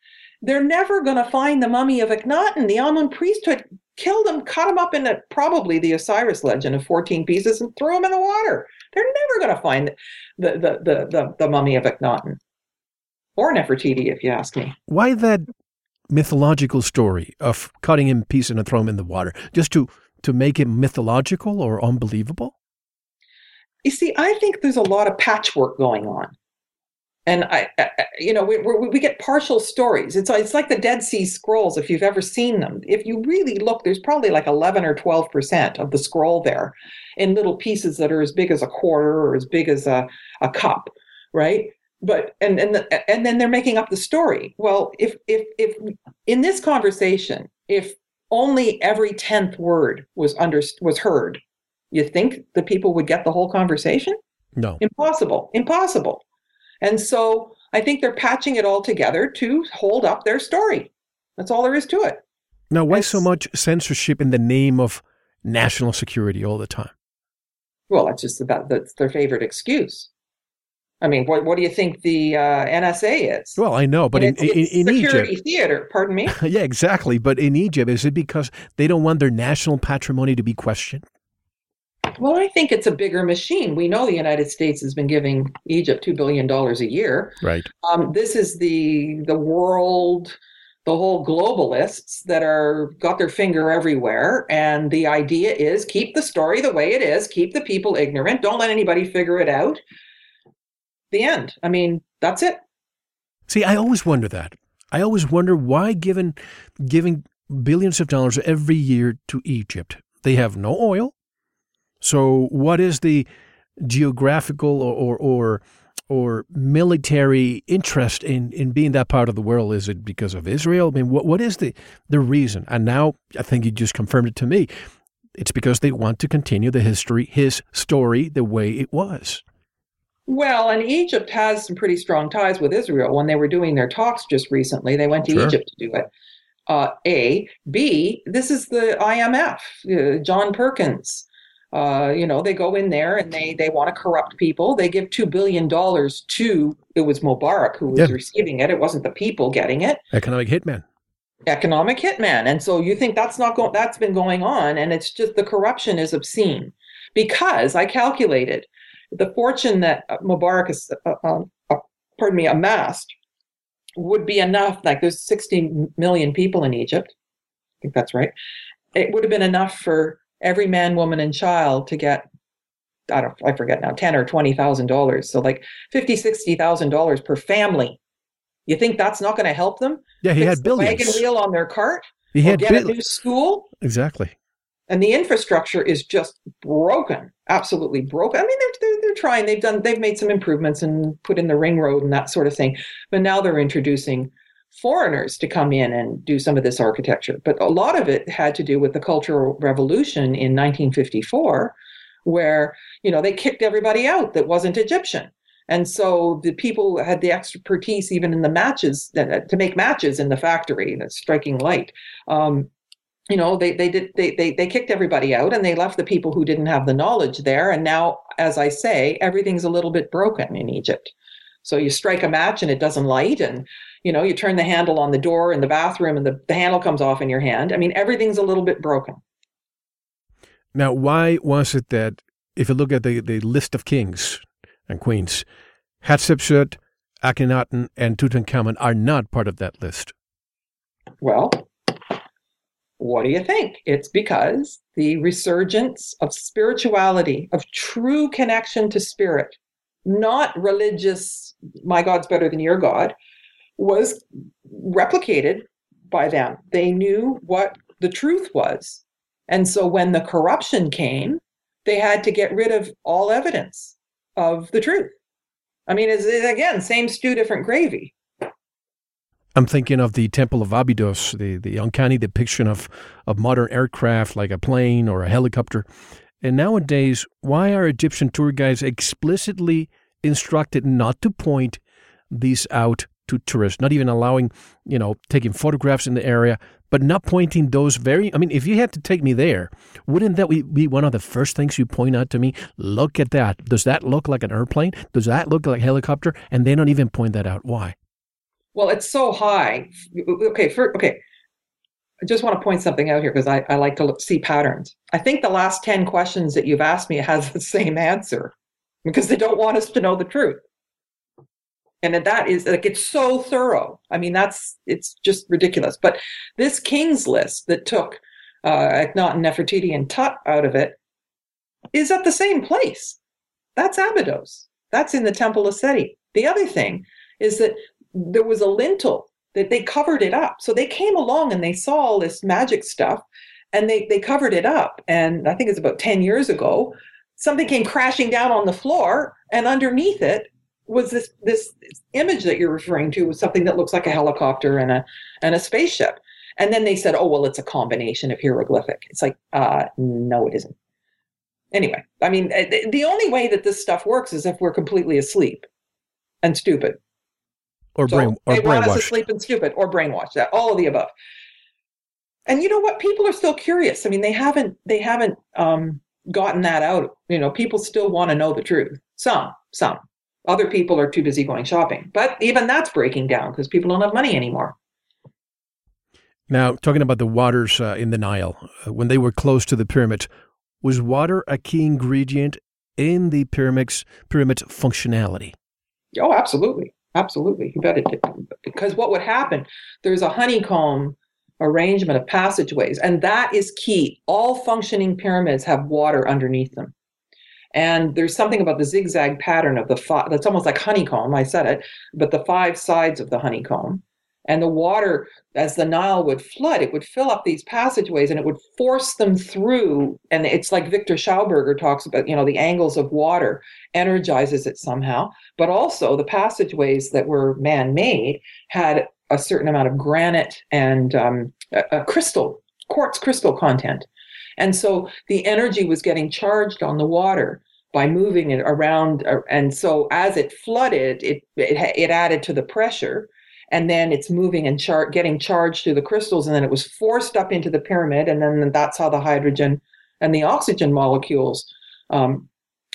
They're never going to find the mummy of Akhenaten. The Amun priesthood killed him, cut him up into probably the Osiris legend of 14 pieces and threw him in the water. They're never going to find the, the, the, the, the mummy of Akhenaten or Nefertiti, if you ask me. Why that mythological story of cutting him piece and throw him in the water? Just to, to make it mythological or unbelievable? You see, I think there's a lot of patchwork going on and I, I, you know, we, we get partial stories. It's it's like the Dead Sea Scrolls. If you've ever seen them, if you really look, there's probably like 11 or 12 percent of the scroll there, in little pieces that are as big as a quarter or as big as a, a cup, right? But and and the, and then they're making up the story. Well, if if if in this conversation, if only every tenth word was under was heard, you think the people would get the whole conversation? No, impossible, impossible. And so I think they're patching it all together to hold up their story. That's all there is to it. Now, why it's, so much censorship in the name of national security all the time? Well, that's just about that's their favorite excuse. I mean, what, what do you think the uh, NSA is? Well, I know, but in, in, in, security Egypt, theater. Pardon me. yeah, exactly. But in Egypt, is it because they don't want their national patrimony to be questioned? Well, I think it's a bigger machine. We know the United States has been giving Egypt two billion dollars a year. Right. Um, this is the the world, the whole globalists that are got their finger everywhere, and the idea is keep the story the way it is, keep the people ignorant, don't let anybody figure it out. The end. I mean, that's it. See, I always wonder that. I always wonder why, given giving billions of dollars every year to Egypt, they have no oil, so, what is the geographical or, or, or or military interest in, in being that part of the world? Is it because of Israel? I mean, what, what is the, the reason? And now I think you just confirmed it to me. It's because they want to continue the history, his story, the way it was. Well, and Egypt has some pretty strong ties with Israel. When they were doing their talks just recently, they went to sure. Egypt to do it. Uh, a. B. This is the IMF, uh, John Perkins. Uh, you know, they go in there and they they want to corrupt people. They give two billion dollars to it was Mubarak who was yeah. receiving it. It wasn't the people getting it. Economic hitman. Economic hitman. And so you think that's not going that's been going on, and it's just the corruption is obscene. Because I calculated the fortune that Mubarak is, uh, uh, uh pardon me, amassed would be enough. Like there's 60 million people in Egypt. I think that's right. It would have been enough for every man, woman, and child to get I don't I forget now, ten or twenty thousand dollars. So like fifty, sixty thousand dollars per family. You think that's not going to help them? Yeah, he Fix had billions. wagon wheel on their cart. He had get a new school. Exactly. And the infrastructure is just broken, absolutely broken. I mean, they're, they're they're trying. They've done. They've made some improvements and put in the ring road and that sort of thing. But now they're introducing foreigners to come in and do some of this architecture. But a lot of it had to do with the Cultural Revolution in 1954, where you know they kicked everybody out that wasn't Egyptian. And so the people had the expertise even in the matches to make matches in the factory, the striking light. Um, you know they they did they, they they kicked everybody out and they left the people who didn't have the knowledge there and now as i say everything's a little bit broken in egypt so you strike a match and it doesn't light and you know you turn the handle on the door in the bathroom and the, the handle comes off in your hand. I mean everything's a little bit broken. Now why was it that if you look at the, the list of kings and queens hatshepsut akhenaten and tutankhamun are not part of that list? Well what do you think? It's because the resurgence of spirituality, of true connection to spirit, not religious, my God's better than your God, was replicated by them. They knew what the truth was. And so when the corruption came, they had to get rid of all evidence of the truth. I mean, it's, again, same stew, different gravy. I'm thinking of the Temple of Abydos, the, the uncanny depiction of, of modern aircraft like a plane or a helicopter. And nowadays, why are Egyptian tour guides explicitly instructed not to point these out to tourists, not even allowing, you know, taking photographs in the area, but not pointing those very. I mean, if you had to take me there, wouldn't that be one of the first things you point out to me? Look at that. Does that look like an airplane? Does that look like a helicopter? And they don't even point that out. Why? Well, it's so high. Okay, for, okay. I just want to point something out here because I, I like to look, see patterns. I think the last 10 questions that you've asked me has the same answer because they don't want us to know the truth. And that is like it's so thorough. I mean, that's it's just ridiculous. But this King's list that took uh, Akhenaten, Nefertiti, and Tut out of it is at the same place. That's Abydos. That's in the Temple of Seti. The other thing is that there was a lintel that they covered it up. So they came along and they saw all this magic stuff and they, they covered it up. And I think it's about 10 years ago, something came crashing down on the floor and underneath it was this this image that you're referring to was something that looks like a helicopter and a and a spaceship. And then they said, oh, well, it's a combination of hieroglyphic. It's like, uh, no, it isn't. Anyway, I mean, eh, the only way that this stuff works is if we're completely asleep and stupid or so brain or they want us asleep and stupid or brainwashed that all of the above and you know what people are still curious i mean they haven't they haven't um, gotten that out you know people still want to know the truth some some other people are too busy going shopping but even that's breaking down because people don't have money anymore now talking about the waters uh, in the nile uh, when they were close to the pyramids was water a key ingredient in the pyramids pyramids functionality oh absolutely Absolutely, you bet it did. Because what would happen? There's a honeycomb arrangement of passageways, and that is key. All functioning pyramids have water underneath them. And there's something about the zigzag pattern of the five, that's almost like honeycomb, I said it, but the five sides of the honeycomb and the water as the nile would flood it would fill up these passageways and it would force them through and it's like Viktor Schauberger talks about you know the angles of water energizes it somehow but also the passageways that were man-made had a certain amount of granite and um, a, a crystal quartz crystal content. And so the energy was getting charged on the water by moving it around uh, and so as it flooded it, it it added to the pressure and then it's moving and char- getting charged through the crystals and then it was forced up into the pyramid and then that's how the hydrogen and the oxygen molecules um,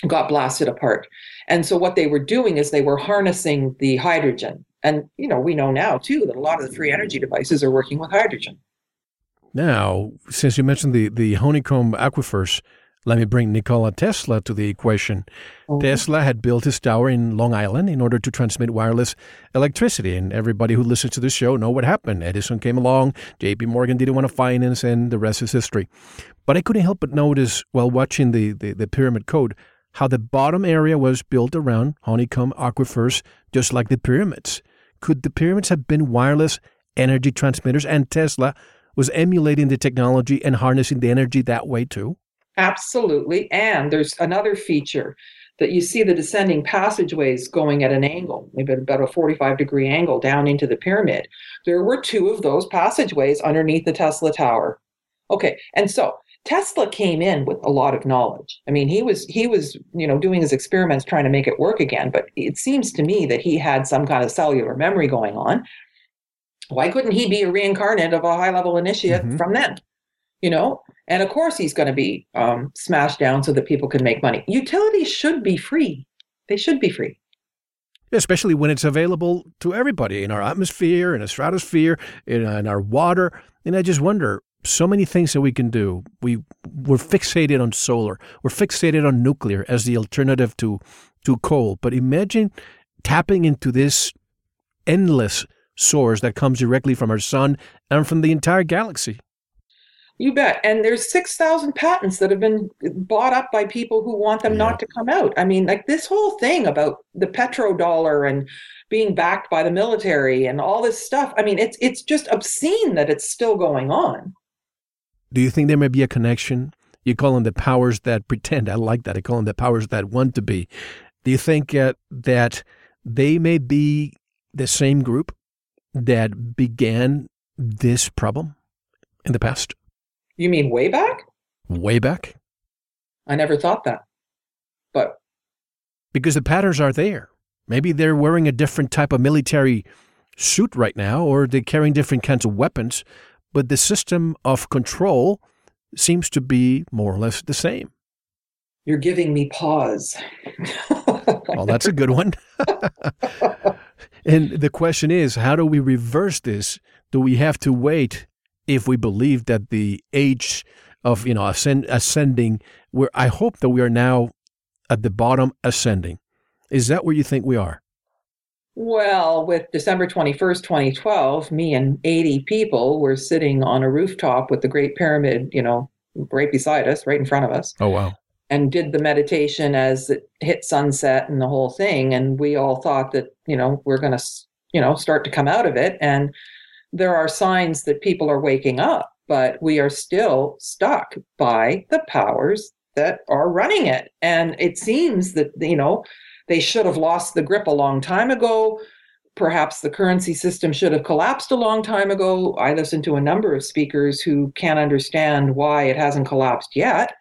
got blasted apart. And so what they were doing is they were harnessing the hydrogen and you know we know now too that a lot of the free energy devices are working with hydrogen now since you mentioned the the honeycomb aquifers let me bring Nikola Tesla to the equation. Oh. Tesla had built his tower in Long Island in order to transmit wireless electricity, and everybody who listens to this show know what happened. Edison came along, J.P. Morgan didn't want to finance, and the rest is history. But I couldn't help but notice while watching the, the, the pyramid code how the bottom area was built around honeycomb aquifers, just like the pyramids. Could the pyramids have been wireless energy transmitters, and Tesla was emulating the technology and harnessing the energy that way too? Absolutely. And there's another feature that you see the descending passageways going at an angle, maybe about a 45 degree angle down into the pyramid. There were two of those passageways underneath the Tesla Tower. Okay. And so Tesla came in with a lot of knowledge. I mean, he was he was, you know, doing his experiments trying to make it work again, but it seems to me that he had some kind of cellular memory going on. Why couldn't he be a reincarnate of a high level initiate mm-hmm. from then? you know? And of course, he's going to be um, smashed down so that people can make money. Utilities should be free. They should be free. Especially when it's available to everybody in our atmosphere, in our stratosphere, in, in our water. And I just wonder so many things that we can do. We we're fixated on solar. We're fixated on nuclear as the alternative to to coal. But imagine tapping into this endless source that comes directly from our sun and from the entire galaxy. You bet. And there's 6,000 patents that have been bought up by people who want them yeah. not to come out. I mean, like this whole thing about the petrodollar and being backed by the military and all this stuff. I mean, it's it's just obscene that it's still going on. Do you think there may be a connection? You call them the powers that pretend. I like that. I call them the powers that want to be. Do you think uh, that they may be the same group that began this problem in the past? You mean way back? Way back? I never thought that. But because the patterns are there. Maybe they're wearing a different type of military suit right now, or they're carrying different kinds of weapons, but the system of control seems to be more or less the same. You're giving me pause. well, that's a good one. and the question is how do we reverse this? Do we have to wait if we believe that the age of you know ascend, ascending where i hope that we are now at the bottom ascending is that where you think we are well with december 21st 2012 me and 80 people were sitting on a rooftop with the great pyramid you know right beside us right in front of us. Oh wow. And did the meditation as it hit sunset and the whole thing. And we all thought that you know we're going to you know start to come out of it. And there are signs that people are waking up, but we are still stuck by the powers that are running it. And it seems that, you know, they should have lost the grip a long time ago. Perhaps the currency system should have collapsed a long time ago. I listen to a number of speakers who can't understand why it hasn't collapsed yet.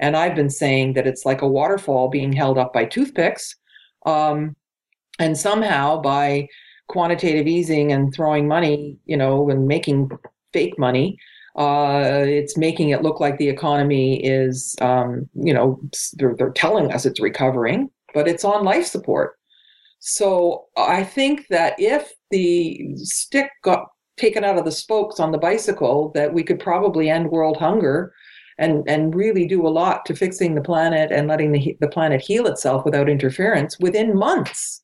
And I've been saying that it's like a waterfall being held up by toothpicks. Um, and somehow by quantitative easing and throwing money, you know, and making fake money, uh, it's making it look like the economy is, um, you know, they're, they're telling us it's recovering, but it's on life support. So I think that if the stick got taken out of the spokes on the bicycle, that we could probably end world hunger and and really do a lot to fixing the planet and letting the the planet heal itself without interference within months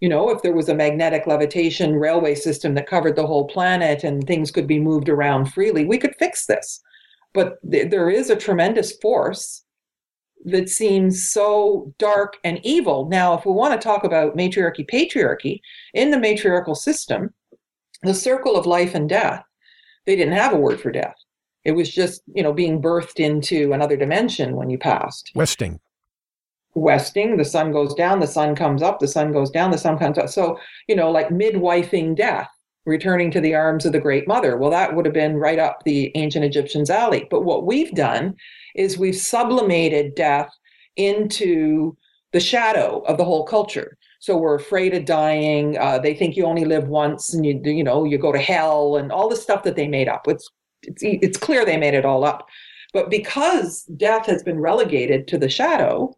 you know, if there was a magnetic levitation railway system that covered the whole planet and things could be moved around freely, we could fix this. But th- there is a tremendous force that seems so dark and evil. Now, if we want to talk about matriarchy, patriarchy, in the matriarchal system, the circle of life and death, they didn't have a word for death. It was just, you know, being birthed into another dimension when you passed. Westing westing the sun goes down the sun comes up the sun goes down the sun comes up so you know like midwifing death returning to the arms of the great mother well that would have been right up the ancient egyptians alley but what we've done is we've sublimated death into the shadow of the whole culture. So we're afraid of dying uh, they think you only live once and you you know you go to hell and all the stuff that they made up. It's it's, it's clear they made it all up. But because death has been relegated to the shadow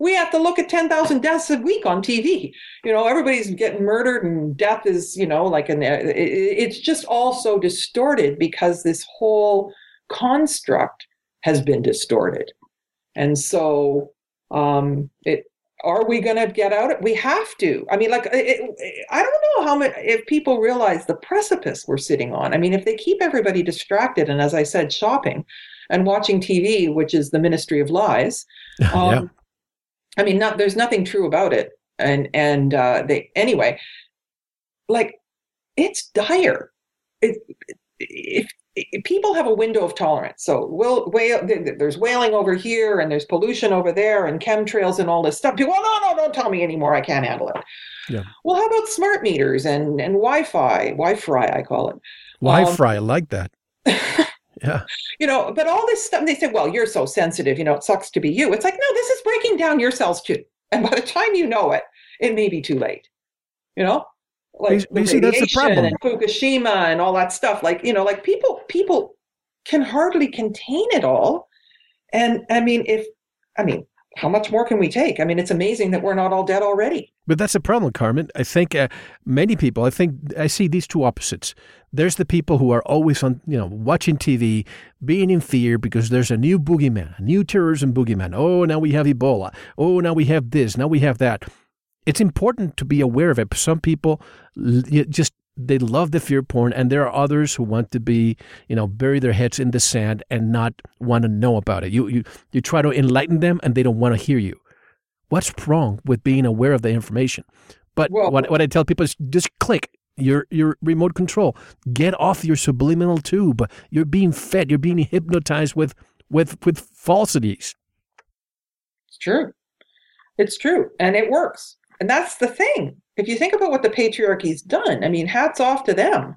we have to look at 10,000 deaths a week on TV. You know, everybody's getting murdered and death is, you know, like an, it's just all so distorted because this whole construct has been distorted. And so, um, it, are we going to get out? We have to. I mean, like, it, I don't know how much, if people realize the precipice we're sitting on. I mean, if they keep everybody distracted and, as I said, shopping and watching TV, which is the ministry of lies, um, yeah I mean, not there's nothing true about it. And and uh, they anyway, like it's dire. It, if people have a window of tolerance, so will whale, there's whaling over here, and there's pollution over there, and chemtrails and all this stuff. People, well, no, no, don't tell me anymore. I can't handle it. Yeah. Well, how about smart meters and and Wi-Fi? Wi-Fi, I call it. Wi-Fi, um, I like that. Yeah. You know, but all this stuff, they say, well, you're so sensitive, you know, it sucks to be you. It's like, no, this is breaking down your cells too. And by the time you know it, it may be too late. You know? Like you see, that's the problem. And Fukushima and all that stuff. Like, you know, like people, people can hardly contain it all. And I mean, if, I mean, how much more can we take? I mean, it's amazing that we're not all dead already. But that's the problem, Carmen. I think uh, many people, I think I see these two opposites. There's the people who are always on, you know, watching TV, being in fear because there's a new boogeyman, a new terrorism boogeyman. Oh, now we have Ebola. Oh, now we have this. Now we have that. It's important to be aware of it. Some people just they love the fear porn and there are others who want to be you know bury their heads in the sand and not want to know about it. You you you try to enlighten them and they don't want to hear you. What's wrong with being aware of the information? But well, what, what i tell people is just click. Your your remote control. Get off your subliminal tube. You're being fed. You're being hypnotized with with with falsities. It's true. It's true and it works and that's the thing if you think about what the patriarchy's done, I mean, hats off to them.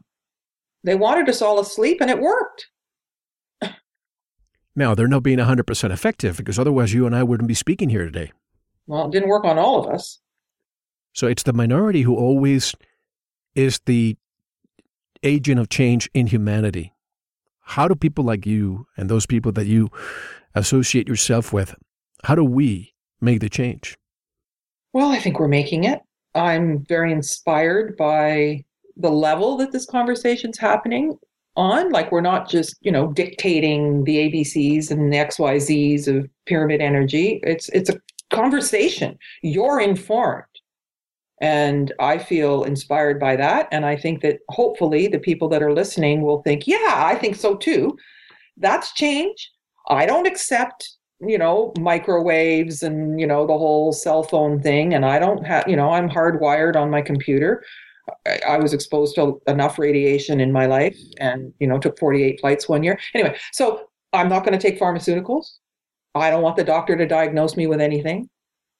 They wanted us all asleep and it worked. Now, they're not being 100% effective because otherwise you and I wouldn't be speaking here today. Well, it didn't work on all of us. So it's the minority who always is the agent of change in humanity. How do people like you and those people that you associate yourself with, how do we make the change? Well, I think we're making it. I'm very inspired by the level that this conversation's happening on. Like we're not just, you know, dictating the ABCs and the XYZs of pyramid energy. It's it's a conversation. You're informed. And I feel inspired by that. And I think that hopefully the people that are listening will think, yeah, I think so too. That's change. I don't accept you know microwaves and you know the whole cell phone thing. And i don't have you know i'm hardwired on my computer. I, I was exposed to enough radiation in my life and you know took 48 flights one year. Anyway so i'm not going to take pharmaceuticals. I don't want the doctor to diagnose me with anything.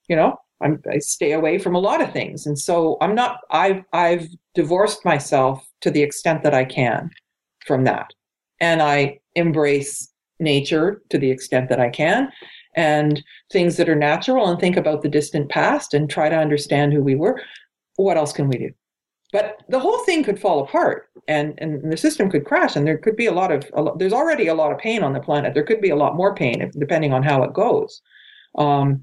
You know I'm, i stay away from a lot of things. And so i'm not i've i've divorced myself to the extent that i can from that. And i embrace nature to the extent that I can and things that are natural and think about the distant past and try to understand who we were. What else can we do? But the whole thing could fall apart and, and the system could crash and there could be a lot of, a lot, there's already a lot of pain on the planet. There could be a lot more pain if, depending on how it goes. Um,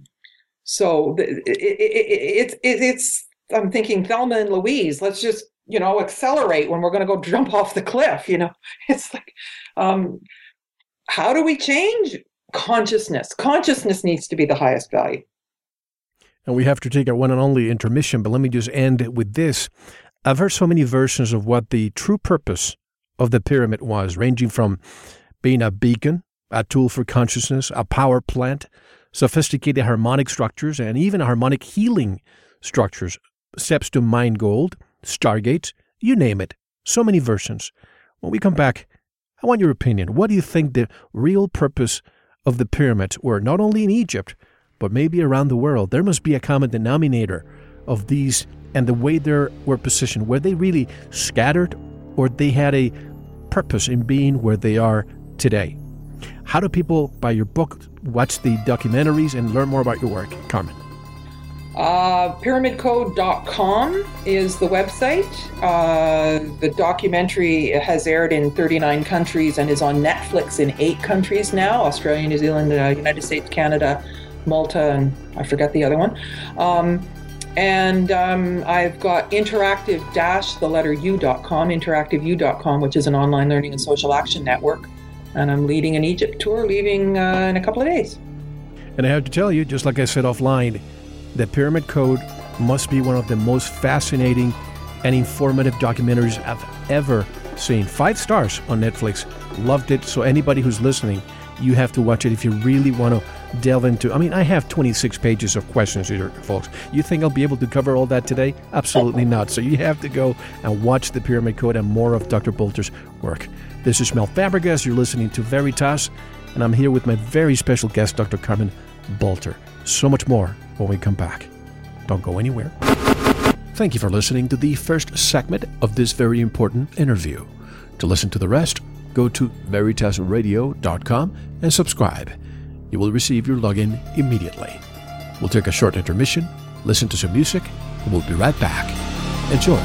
so it, it, it, it, it's, I'm thinking Thelma and Louise, let's just, you know, accelerate when we're going to go jump off the cliff, you know, it's like, um, how do we change consciousness? Consciousness needs to be the highest value. And we have to take our one and only intermission, but let me just end with this. I've heard so many versions of what the true purpose of the pyramid was, ranging from being a beacon, a tool for consciousness, a power plant, sophisticated harmonic structures, and even harmonic healing structures, steps to mind gold, stargates, you name it. So many versions. When we come back, I want your opinion. What do you think the real purpose of the pyramids were, not only in Egypt, but maybe around the world? There must be a common denominator of these and the way they were positioned. Were they really scattered, or they had a purpose in being where they are today? How do people buy your book, watch the documentaries, and learn more about your work? Carmen. Uh, pyramidcode.com is the website. Uh, the documentary has aired in 39 countries and is on Netflix in eight countries now Australia, New Zealand, uh, United States, Canada, Malta, and I forget the other one. Um, and um, I've got interactive dash the letter u.com, interactiveu.com, which is an online learning and social action network. And I'm leading an Egypt tour, leaving uh, in a couple of days. And I have to tell you, just like I said offline, the Pyramid Code must be one of the most fascinating and informative documentaries I've ever seen. Five stars on Netflix. Loved it. So, anybody who's listening, you have to watch it if you really want to delve into. I mean, I have 26 pages of questions here, folks. You think I'll be able to cover all that today? Absolutely not. So, you have to go and watch the Pyramid Code and more of Dr. Boulter's work. This is Mel Fabregas. You're listening to Veritas, and I'm here with my very special guest, Dr. Carmen Boulter. So much more when we come back. Don't go anywhere. Thank you for listening to the first segment of this very important interview. To listen to the rest, go to veritasradio.com and subscribe. You will receive your login immediately. We'll take a short intermission, listen to some music, and we'll be right back. Enjoy.